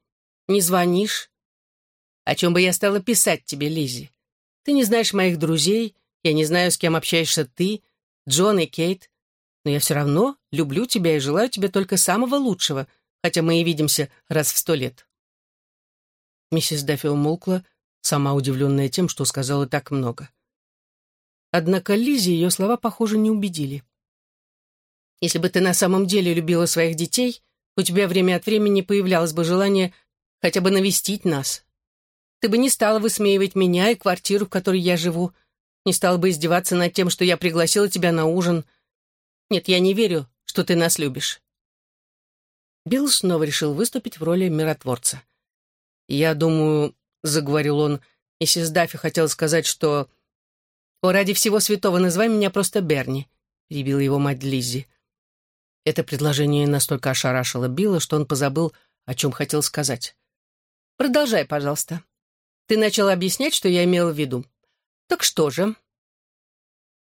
не звонишь. О чем бы я стала писать тебе, Лизи? Ты не знаешь моих друзей, я не знаю, с кем общаешься ты, Джон и Кейт. Но я все равно люблю тебя и желаю тебе только самого лучшего, хотя мы и видимся раз в сто лет». Миссис Даффи умолкла, сама удивленная тем, что сказала так много. Однако Лизи ее слова, похоже, не убедили. «Если бы ты на самом деле любила своих детей, у тебя время от времени появлялось бы желание хотя бы навестить нас. Ты бы не стала высмеивать меня и квартиру, в которой я живу, не стала бы издеваться над тем, что я пригласила тебя на ужин. Нет, я не верю, что ты нас любишь». Билл снова решил выступить в роли миротворца. «Я думаю», — заговорил он, — «миссис Даффи хотела сказать, что...» «О, ради всего святого, называй меня просто Берни», — перебила его мать Лиззи. Это предложение настолько ошарашило Билла, что он позабыл, о чем хотел сказать. «Продолжай, пожалуйста. Ты начал объяснять, что я имел в виду. Так что же?»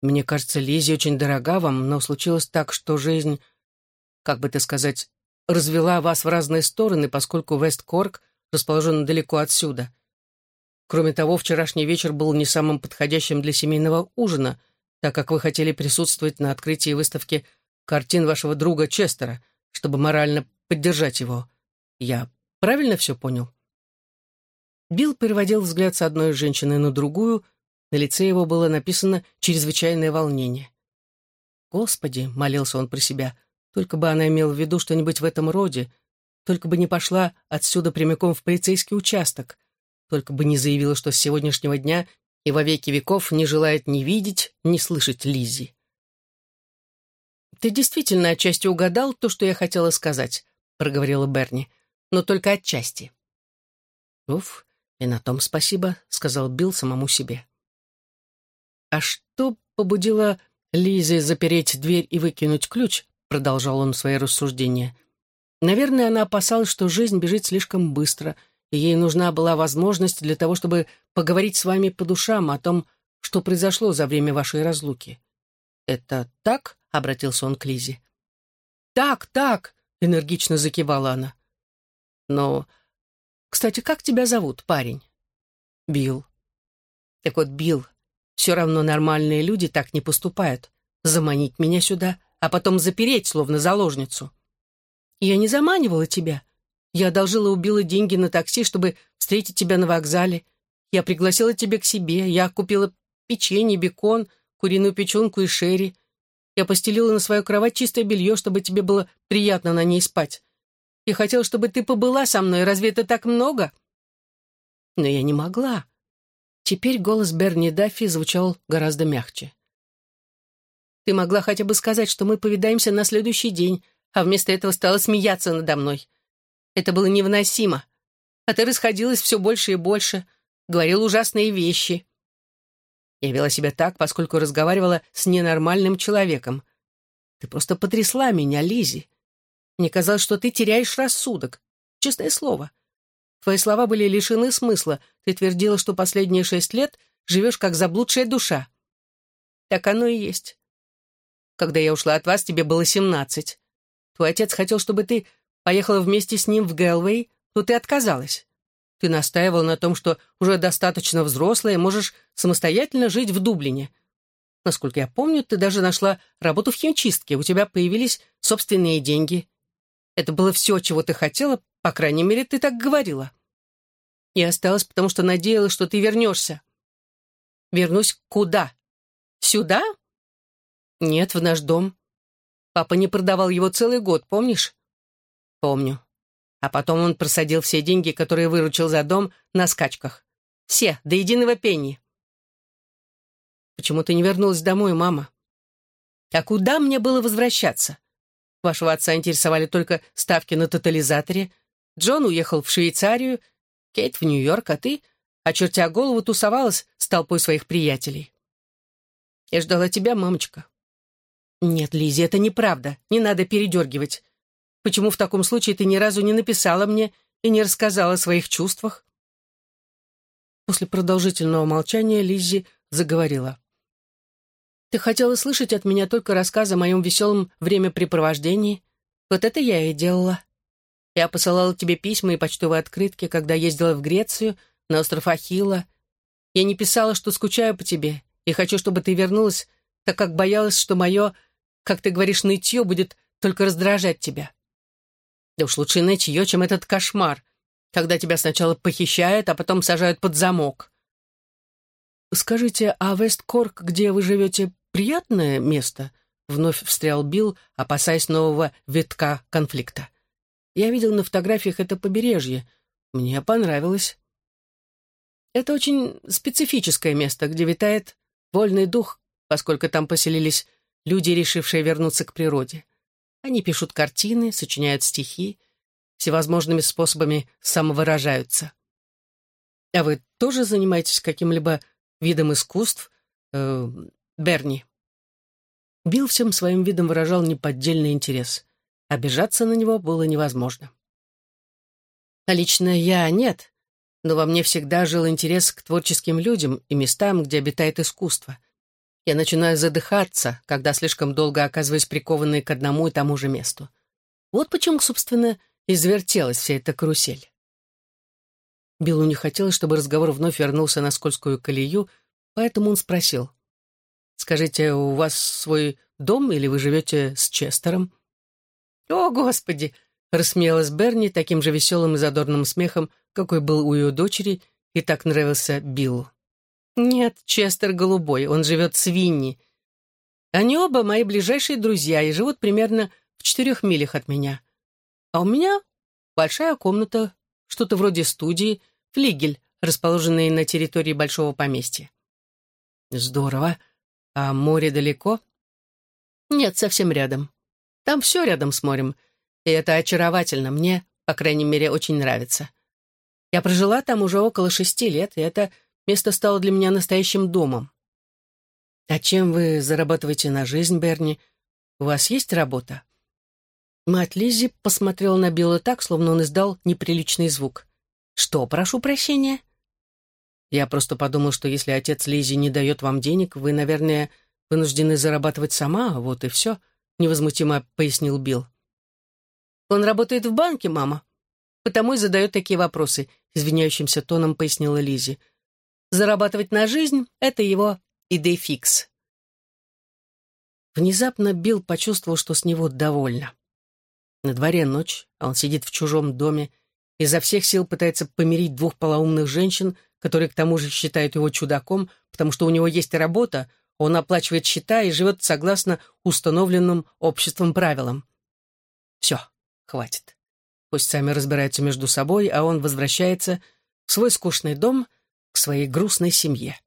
«Мне кажется, Лизи очень дорога вам, но случилось так, что жизнь, как бы это сказать, развела вас в разные стороны, поскольку Вест-Корк расположен далеко отсюда. Кроме того, вчерашний вечер был не самым подходящим для семейного ужина, так как вы хотели присутствовать на открытии выставки картин вашего друга Честера, чтобы морально поддержать его. Я правильно все понял?» Билл переводил взгляд с одной женщины на другую, на лице его было написано «чрезвычайное волнение». «Господи!» — молился он про себя. «Только бы она имела в виду что-нибудь в этом роде, только бы не пошла отсюда прямиком в полицейский участок, только бы не заявила, что с сегодняшнего дня и во веки веков не желает ни видеть, ни слышать Лизи. «Ты действительно отчасти угадал то, что я хотела сказать», — проговорила Берни, — «но только отчасти». «Уф, и на том спасибо», — сказал Билл самому себе. «А что побудило Лизе запереть дверь и выкинуть ключ?» — продолжал он свои рассуждения. «Наверное, она опасалась, что жизнь бежит слишком быстро, ей нужна была возможность для того, чтобы поговорить с вами по душам о том, что произошло за время вашей разлуки. Это так?» — обратился он к Лизе. «Так, так!» — энергично закивала она. «Но... Кстати, как тебя зовут, парень?» «Билл». «Так вот, Билл, все равно нормальные люди так не поступают. Заманить меня сюда, а потом запереть, словно заложницу». «Я не заманивала тебя. Я одолжила у Билла деньги на такси, чтобы встретить тебя на вокзале. Я пригласила тебя к себе. Я купила печенье, бекон, куриную печенку и шерри. Я постелила на свою кровать чистое белье, чтобы тебе было приятно на ней спать. Я хотела, чтобы ты побыла со мной. Разве это так много?» Но я не могла. Теперь голос Берни Даффи звучал гораздо мягче. «Ты могла хотя бы сказать, что мы повидаемся на следующий день, а вместо этого стала смеяться надо мной. Это было невыносимо. А ты расходилась все больше и больше, говорил ужасные вещи. Я вела себя так, поскольку разговаривала с ненормальным человеком. Ты просто потрясла меня, Лизи. Мне казалось, что ты теряешь рассудок. Честное слово. Твои слова были лишены смысла. Ты твердила, что последние шесть лет живешь как заблудшая душа. Так оно и есть. Когда я ушла от вас, тебе было семнадцать. Твой отец хотел, чтобы ты поехала вместе с ним в Гэлвей, но ты отказалась. Ты настаивал на том, что уже достаточно взрослая, можешь самостоятельно жить в Дублине. Насколько я помню, ты даже нашла работу в химчистке, у тебя появились собственные деньги. Это было все, чего ты хотела, по крайней мере, ты так говорила. И осталась, потому что надеялась, что ты вернешься. Вернусь куда? Сюда? Нет, в наш дом. Папа не продавал его целый год, помнишь? Помню. А потом он просадил все деньги, которые выручил за дом, на скачках. Все, до единого пенни. Почему ты не вернулась домой, мама? А куда мне было возвращаться? Вашего отца интересовали только ставки на тотализаторе. Джон уехал в Швейцарию, Кейт в Нью-Йорк, а ты, очертя голову, тусовалась с толпой своих приятелей. Я ждала тебя, мамочка. Нет, Лизи, это неправда. Не надо передергивать. Почему в таком случае ты ни разу не написала мне и не рассказала о своих чувствах?» После продолжительного молчания Лиззи заговорила. «Ты хотела слышать от меня только рассказ о моем веселом времяпрепровождении. Вот это я и делала. Я посылала тебе письма и почтовые открытки, когда ездила в Грецию, на остров Ахилла. Я не писала, что скучаю по тебе и хочу, чтобы ты вернулась, так как боялась, что мое, как ты говоришь, нытье будет только раздражать тебя. Да уж лучше нытье, чем этот кошмар, когда тебя сначала похищают, а потом сажают под замок. «Скажите, а Весткорк, где вы живете, приятное место?» Вновь встрял Билл, опасаясь нового витка конфликта. «Я видел на фотографиях это побережье. Мне понравилось». «Это очень специфическое место, где витает вольный дух, поскольку там поселились люди, решившие вернуться к природе. Они пишут картины, сочиняют стихи, всевозможными способами самовыражаются. А вы тоже занимаетесь каким-либо видом искусств, э, Берни?» Билл всем своим видом выражал неподдельный интерес. Обижаться на него было невозможно. А лично я нет, но во мне всегда жил интерес к творческим людям и местам, где обитает искусство — я начинаю задыхаться, когда слишком долго оказываюсь прикованной к одному и тому же месту. Вот почему, собственно, извертелась вся эта карусель. Биллу не хотелось, чтобы разговор вновь вернулся на скользкую колею, поэтому он спросил. «Скажите, у вас свой дом или вы живете с Честером?» «О, Господи!» — рассмеялась Берни таким же веселым и задорным смехом, какой был у ее дочери, и так нравился Биллу. «Нет, Честер голубой, он живет с Винни. Они оба мои ближайшие друзья и живут примерно в четырех милях от меня. А у меня большая комната, что-то вроде студии, флигель, расположенный на территории большого поместья». «Здорово. А море далеко?» «Нет, совсем рядом. Там все рядом с морем, и это очаровательно. Мне, по крайней мере, очень нравится. Я прожила там уже около шести лет, и это Место стало для меня настоящим домом. А чем вы зарабатываете на жизнь, Берни? У вас есть работа? Мать Лиззи посмотрела на Билла так, словно он издал неприличный звук. «Что, прошу прощения?» «Я просто подумал, что если отец Лиззи не дает вам денег, вы, наверное, вынуждены зарабатывать сама, вот и все», — невозмутимо пояснил Билл. «Он работает в банке, мама, потому и задает такие вопросы», — извиняющимся тоном пояснила Лиззи. Зарабатывать на жизнь — это его идей фикс. Внезапно Билл почувствовал, что с него довольно. На дворе ночь, а он сидит в чужом доме, изо всех сил пытается помирить двух полоумных женщин, которые к тому же считают его чудаком, потому что у него есть работа, он оплачивает счета и живет согласно установленным обществом правилам. Все, хватит. Пусть сами разбираются между собой, а он возвращается в свой скучный дом — своей грустной семье.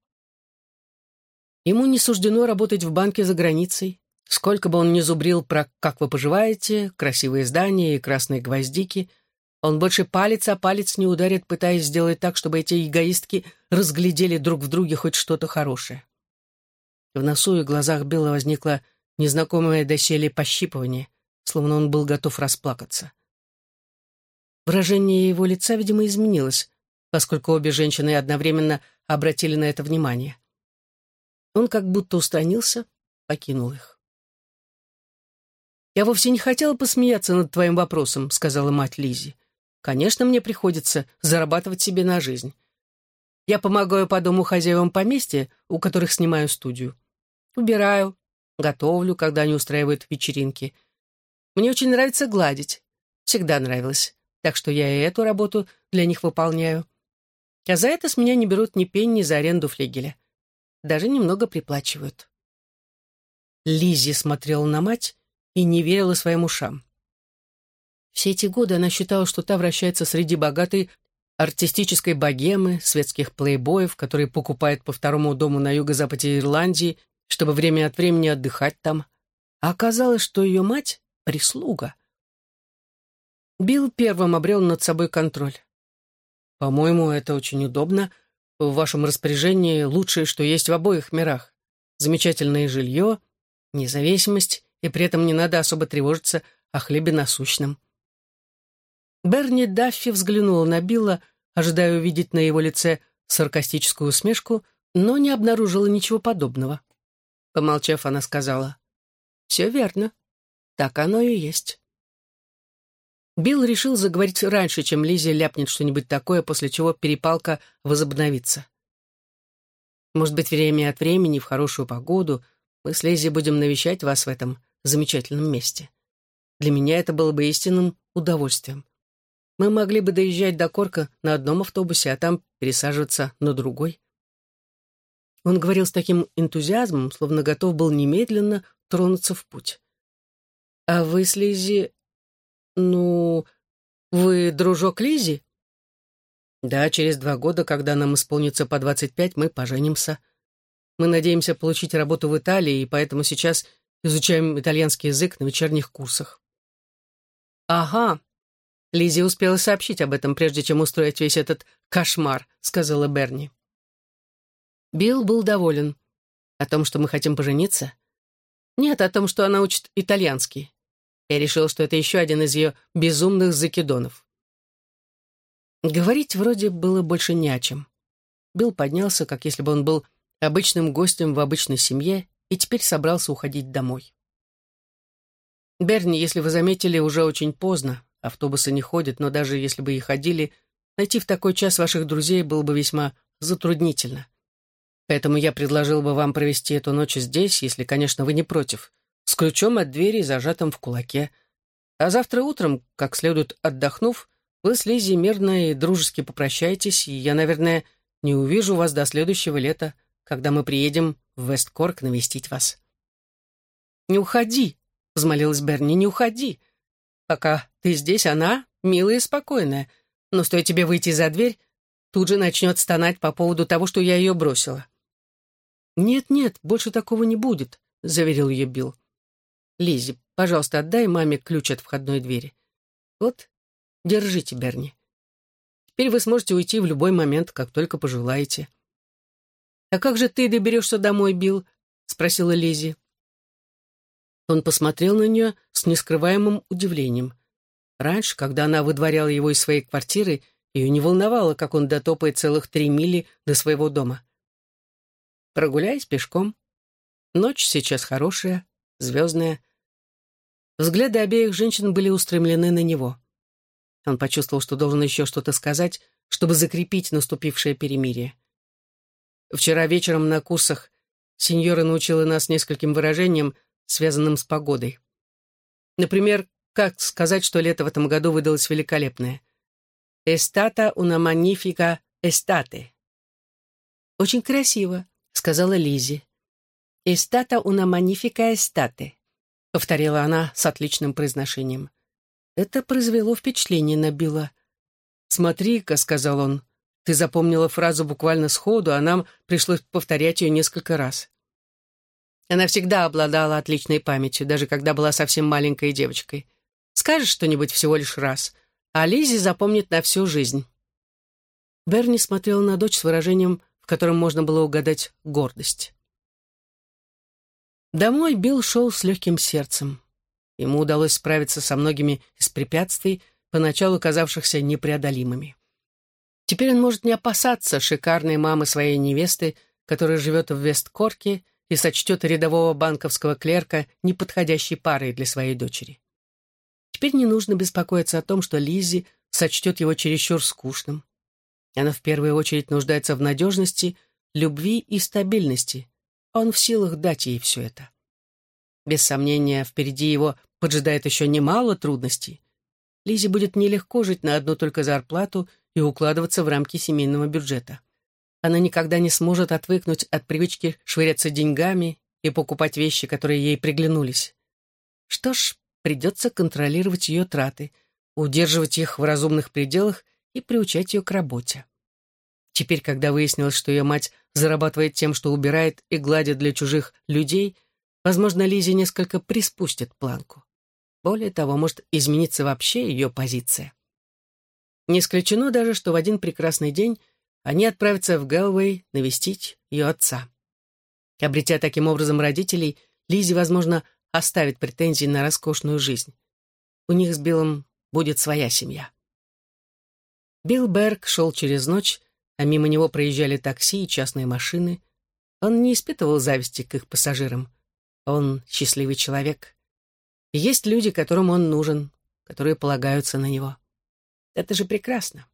Ему не суждено работать в банке за границей. Сколько бы он ни зубрил про «как вы поживаете», красивые здания и красные гвоздики, он больше палец о палец не ударит, пытаясь сделать так, чтобы эти эгоистки разглядели друг в друге хоть что-то хорошее. В носу и глазах Билла возникло незнакомое доселе пощипывание, словно он был готов расплакаться. Выражение его лица, видимо, изменилось, поскольку обе женщины одновременно обратили на это внимание. Он как будто устранился, покинул их. «Я вовсе не хотела посмеяться над твоим вопросом», — сказала мать Лизи. «Конечно, мне приходится зарабатывать себе на жизнь. Я помогаю по дому хозяевам поместья, у которых снимаю студию. Убираю, готовлю, когда они устраивают вечеринки. Мне очень нравится гладить. Всегда нравилось. Так что я и эту работу для них выполняю. А за это с меня не берут ни пенни за аренду флигеля. Даже немного приплачивают. Лиззи смотрела на мать и не верила своим ушам. Все эти годы она считала, что та вращается среди богатой артистической богемы, светских плейбоев, которые покупают по второму дому на юго-западе Ирландии, чтобы время от времени отдыхать там. А оказалось, что ее мать — прислуга. Билл первым обрел над собой контроль. «По-моему, это очень удобно. В вашем распоряжении лучшее, что есть в обоих мирах. Замечательное жилье, независимость, и при этом не надо особо тревожиться о хлебе насущном». Берни Даффи взглянула на Билла, ожидая увидеть на его лице саркастическую усмешку, но не обнаружила ничего подобного. Помолчав, она сказала, «Все верно. Так оно и есть». Билл решил заговорить раньше, чем Лизи ляпнет что-нибудь такое, после чего перепалка возобновится. «Может быть, время от времени, в хорошую погоду, мы с Лизи будем навещать вас в этом замечательном месте. Для меня это было бы истинным удовольствием. Мы могли бы доезжать до Корка на одном автобусе, а там пересаживаться на другой. Он говорил с таким энтузиазмом, словно готов был немедленно тронуться в путь. «А вы с Лизи... Ну, вы дружок Лизи?» «Да, через два года, когда нам исполнится по двадцать пять, мы поженимся. Мы надеемся получить работу в Италии, и поэтому сейчас изучаем итальянский язык на вечерних курсах». «Ага», Лизи успела сообщить об этом, прежде чем устроить весь этот кошмар», — сказала Берни. Билл был доволен. О том, что мы хотим пожениться? Нет, о том, что она учит итальянский. Я решил, что это еще один из ее безумных закидонов. Говорить вроде было больше не о чем. Билл поднялся, как если бы он был обычным гостем в обычной семье, и теперь собрался уходить домой. «Берни, если вы заметили, уже очень поздно. Автобусы не ходят, но даже если бы и ходили, найти в такой час ваших друзей было бы весьма затруднительно. Поэтому я предложил бы вам провести эту ночь здесь, если, конечно, вы не против, с ключом от двери зажатым в кулаке. А завтра утром, как следует отдохнув, вы с Лиззи мирно и дружески попрощаетесь, и я, наверное, не увижу вас до следующего лета, когда мы приедем в Весткорк навестить вас. «Не уходи!» — взмолилась Берни. «Не уходи! Пока ты здесь, она милая и спокойная, но стоит тебе выйти за дверь, тут же начнет стонать по поводу того, что я ее бросила. «Нет-нет, больше такого не будет», — заверил ее Билл. Лизи, пожалуйста, отдай маме ключ от входной двери. Вот, держите, Берни. Теперь вы сможете уйти в любой момент, как только пожелаете». «А как же ты доберешься домой, Билл?» — спросила Лизи. Он посмотрел на нее с нескрываемым удивлением. Раньше, когда она выдворяла его из своей квартиры, ее не волновало, как он дотопает целых три мили до своего дома. Прогуляясь пешком. Ночь сейчас хорошая, звездная. Взгляды обеих женщин были устремлены на него. Он почувствовал, что должен еще что-то сказать, чтобы закрепить наступившее перемирие. Вчера вечером на курсах сеньора научила нас нескольким выражениям, связанным с погодой. Например, как сказать, что лето в этом году выдалось великолепное? «Эстата una magnifica estate». «Очень красиво», — сказала Лизи. «Эстата una magnifica estate», — повторила она с отличным произношением. Это произвело впечатление на Билла. «Смотри-ка», — сказал он, — «ты запомнила фразу буквально сходу, а нам пришлось повторять ее несколько раз». Она всегда обладала отличной памятью, даже когда была совсем маленькой девочкой. Скажешь что-нибудь всего лишь раз, а Лизи запомнит на всю жизнь. Берни смотрел на дочь с выражением, в котором можно было угадать гордость. Домой Билл шел с легким сердцем. Ему удалось справиться со многими из препятствий, поначалу казавшихся непреодолимыми. Теперь он может не опасаться шикарной мамы своей невесты, которая живет в Весткорке и сочтет рядового банковского клерка неподходящей парой для своей дочери. Теперь не нужно беспокоиться о том, что Лиззи сочтет его чересчур скучным. Она в первую очередь нуждается в надежности, любви и стабильности. Он в силах дать ей все это. Без сомнения, впереди его поджидает еще немало трудностей. Лизе будет нелегко жить на одну только зарплату и укладываться в рамки семейного бюджета. Она никогда не сможет отвыкнуть от привычки швыряться деньгами и покупать вещи, которые ей приглянулись. Что ж, придется контролировать ее траты, удерживать их в разумных пределах и приучать ее к работе. Теперь, когда выяснилось, что ее мать зарабатывает тем, что убирает и гладит для чужих людей, возможно, Лизе несколько приспустит планку. Более того, может измениться вообще ее позиция. Не исключено даже, что в один прекрасный день они отправятся в Гэлвей навестить ее отца. Обретя таким образом родителей, Лизи, возможно, оставит претензии на роскошную жизнь. У них с Биллом будет своя семья. Билл Берг шел через ночь, а мимо него проезжали такси и частные машины. Он не испытывал зависти к их пассажирам. Он счастливый человек. Есть люди, которым он нужен, которые полагаются на него. Это же прекрасно.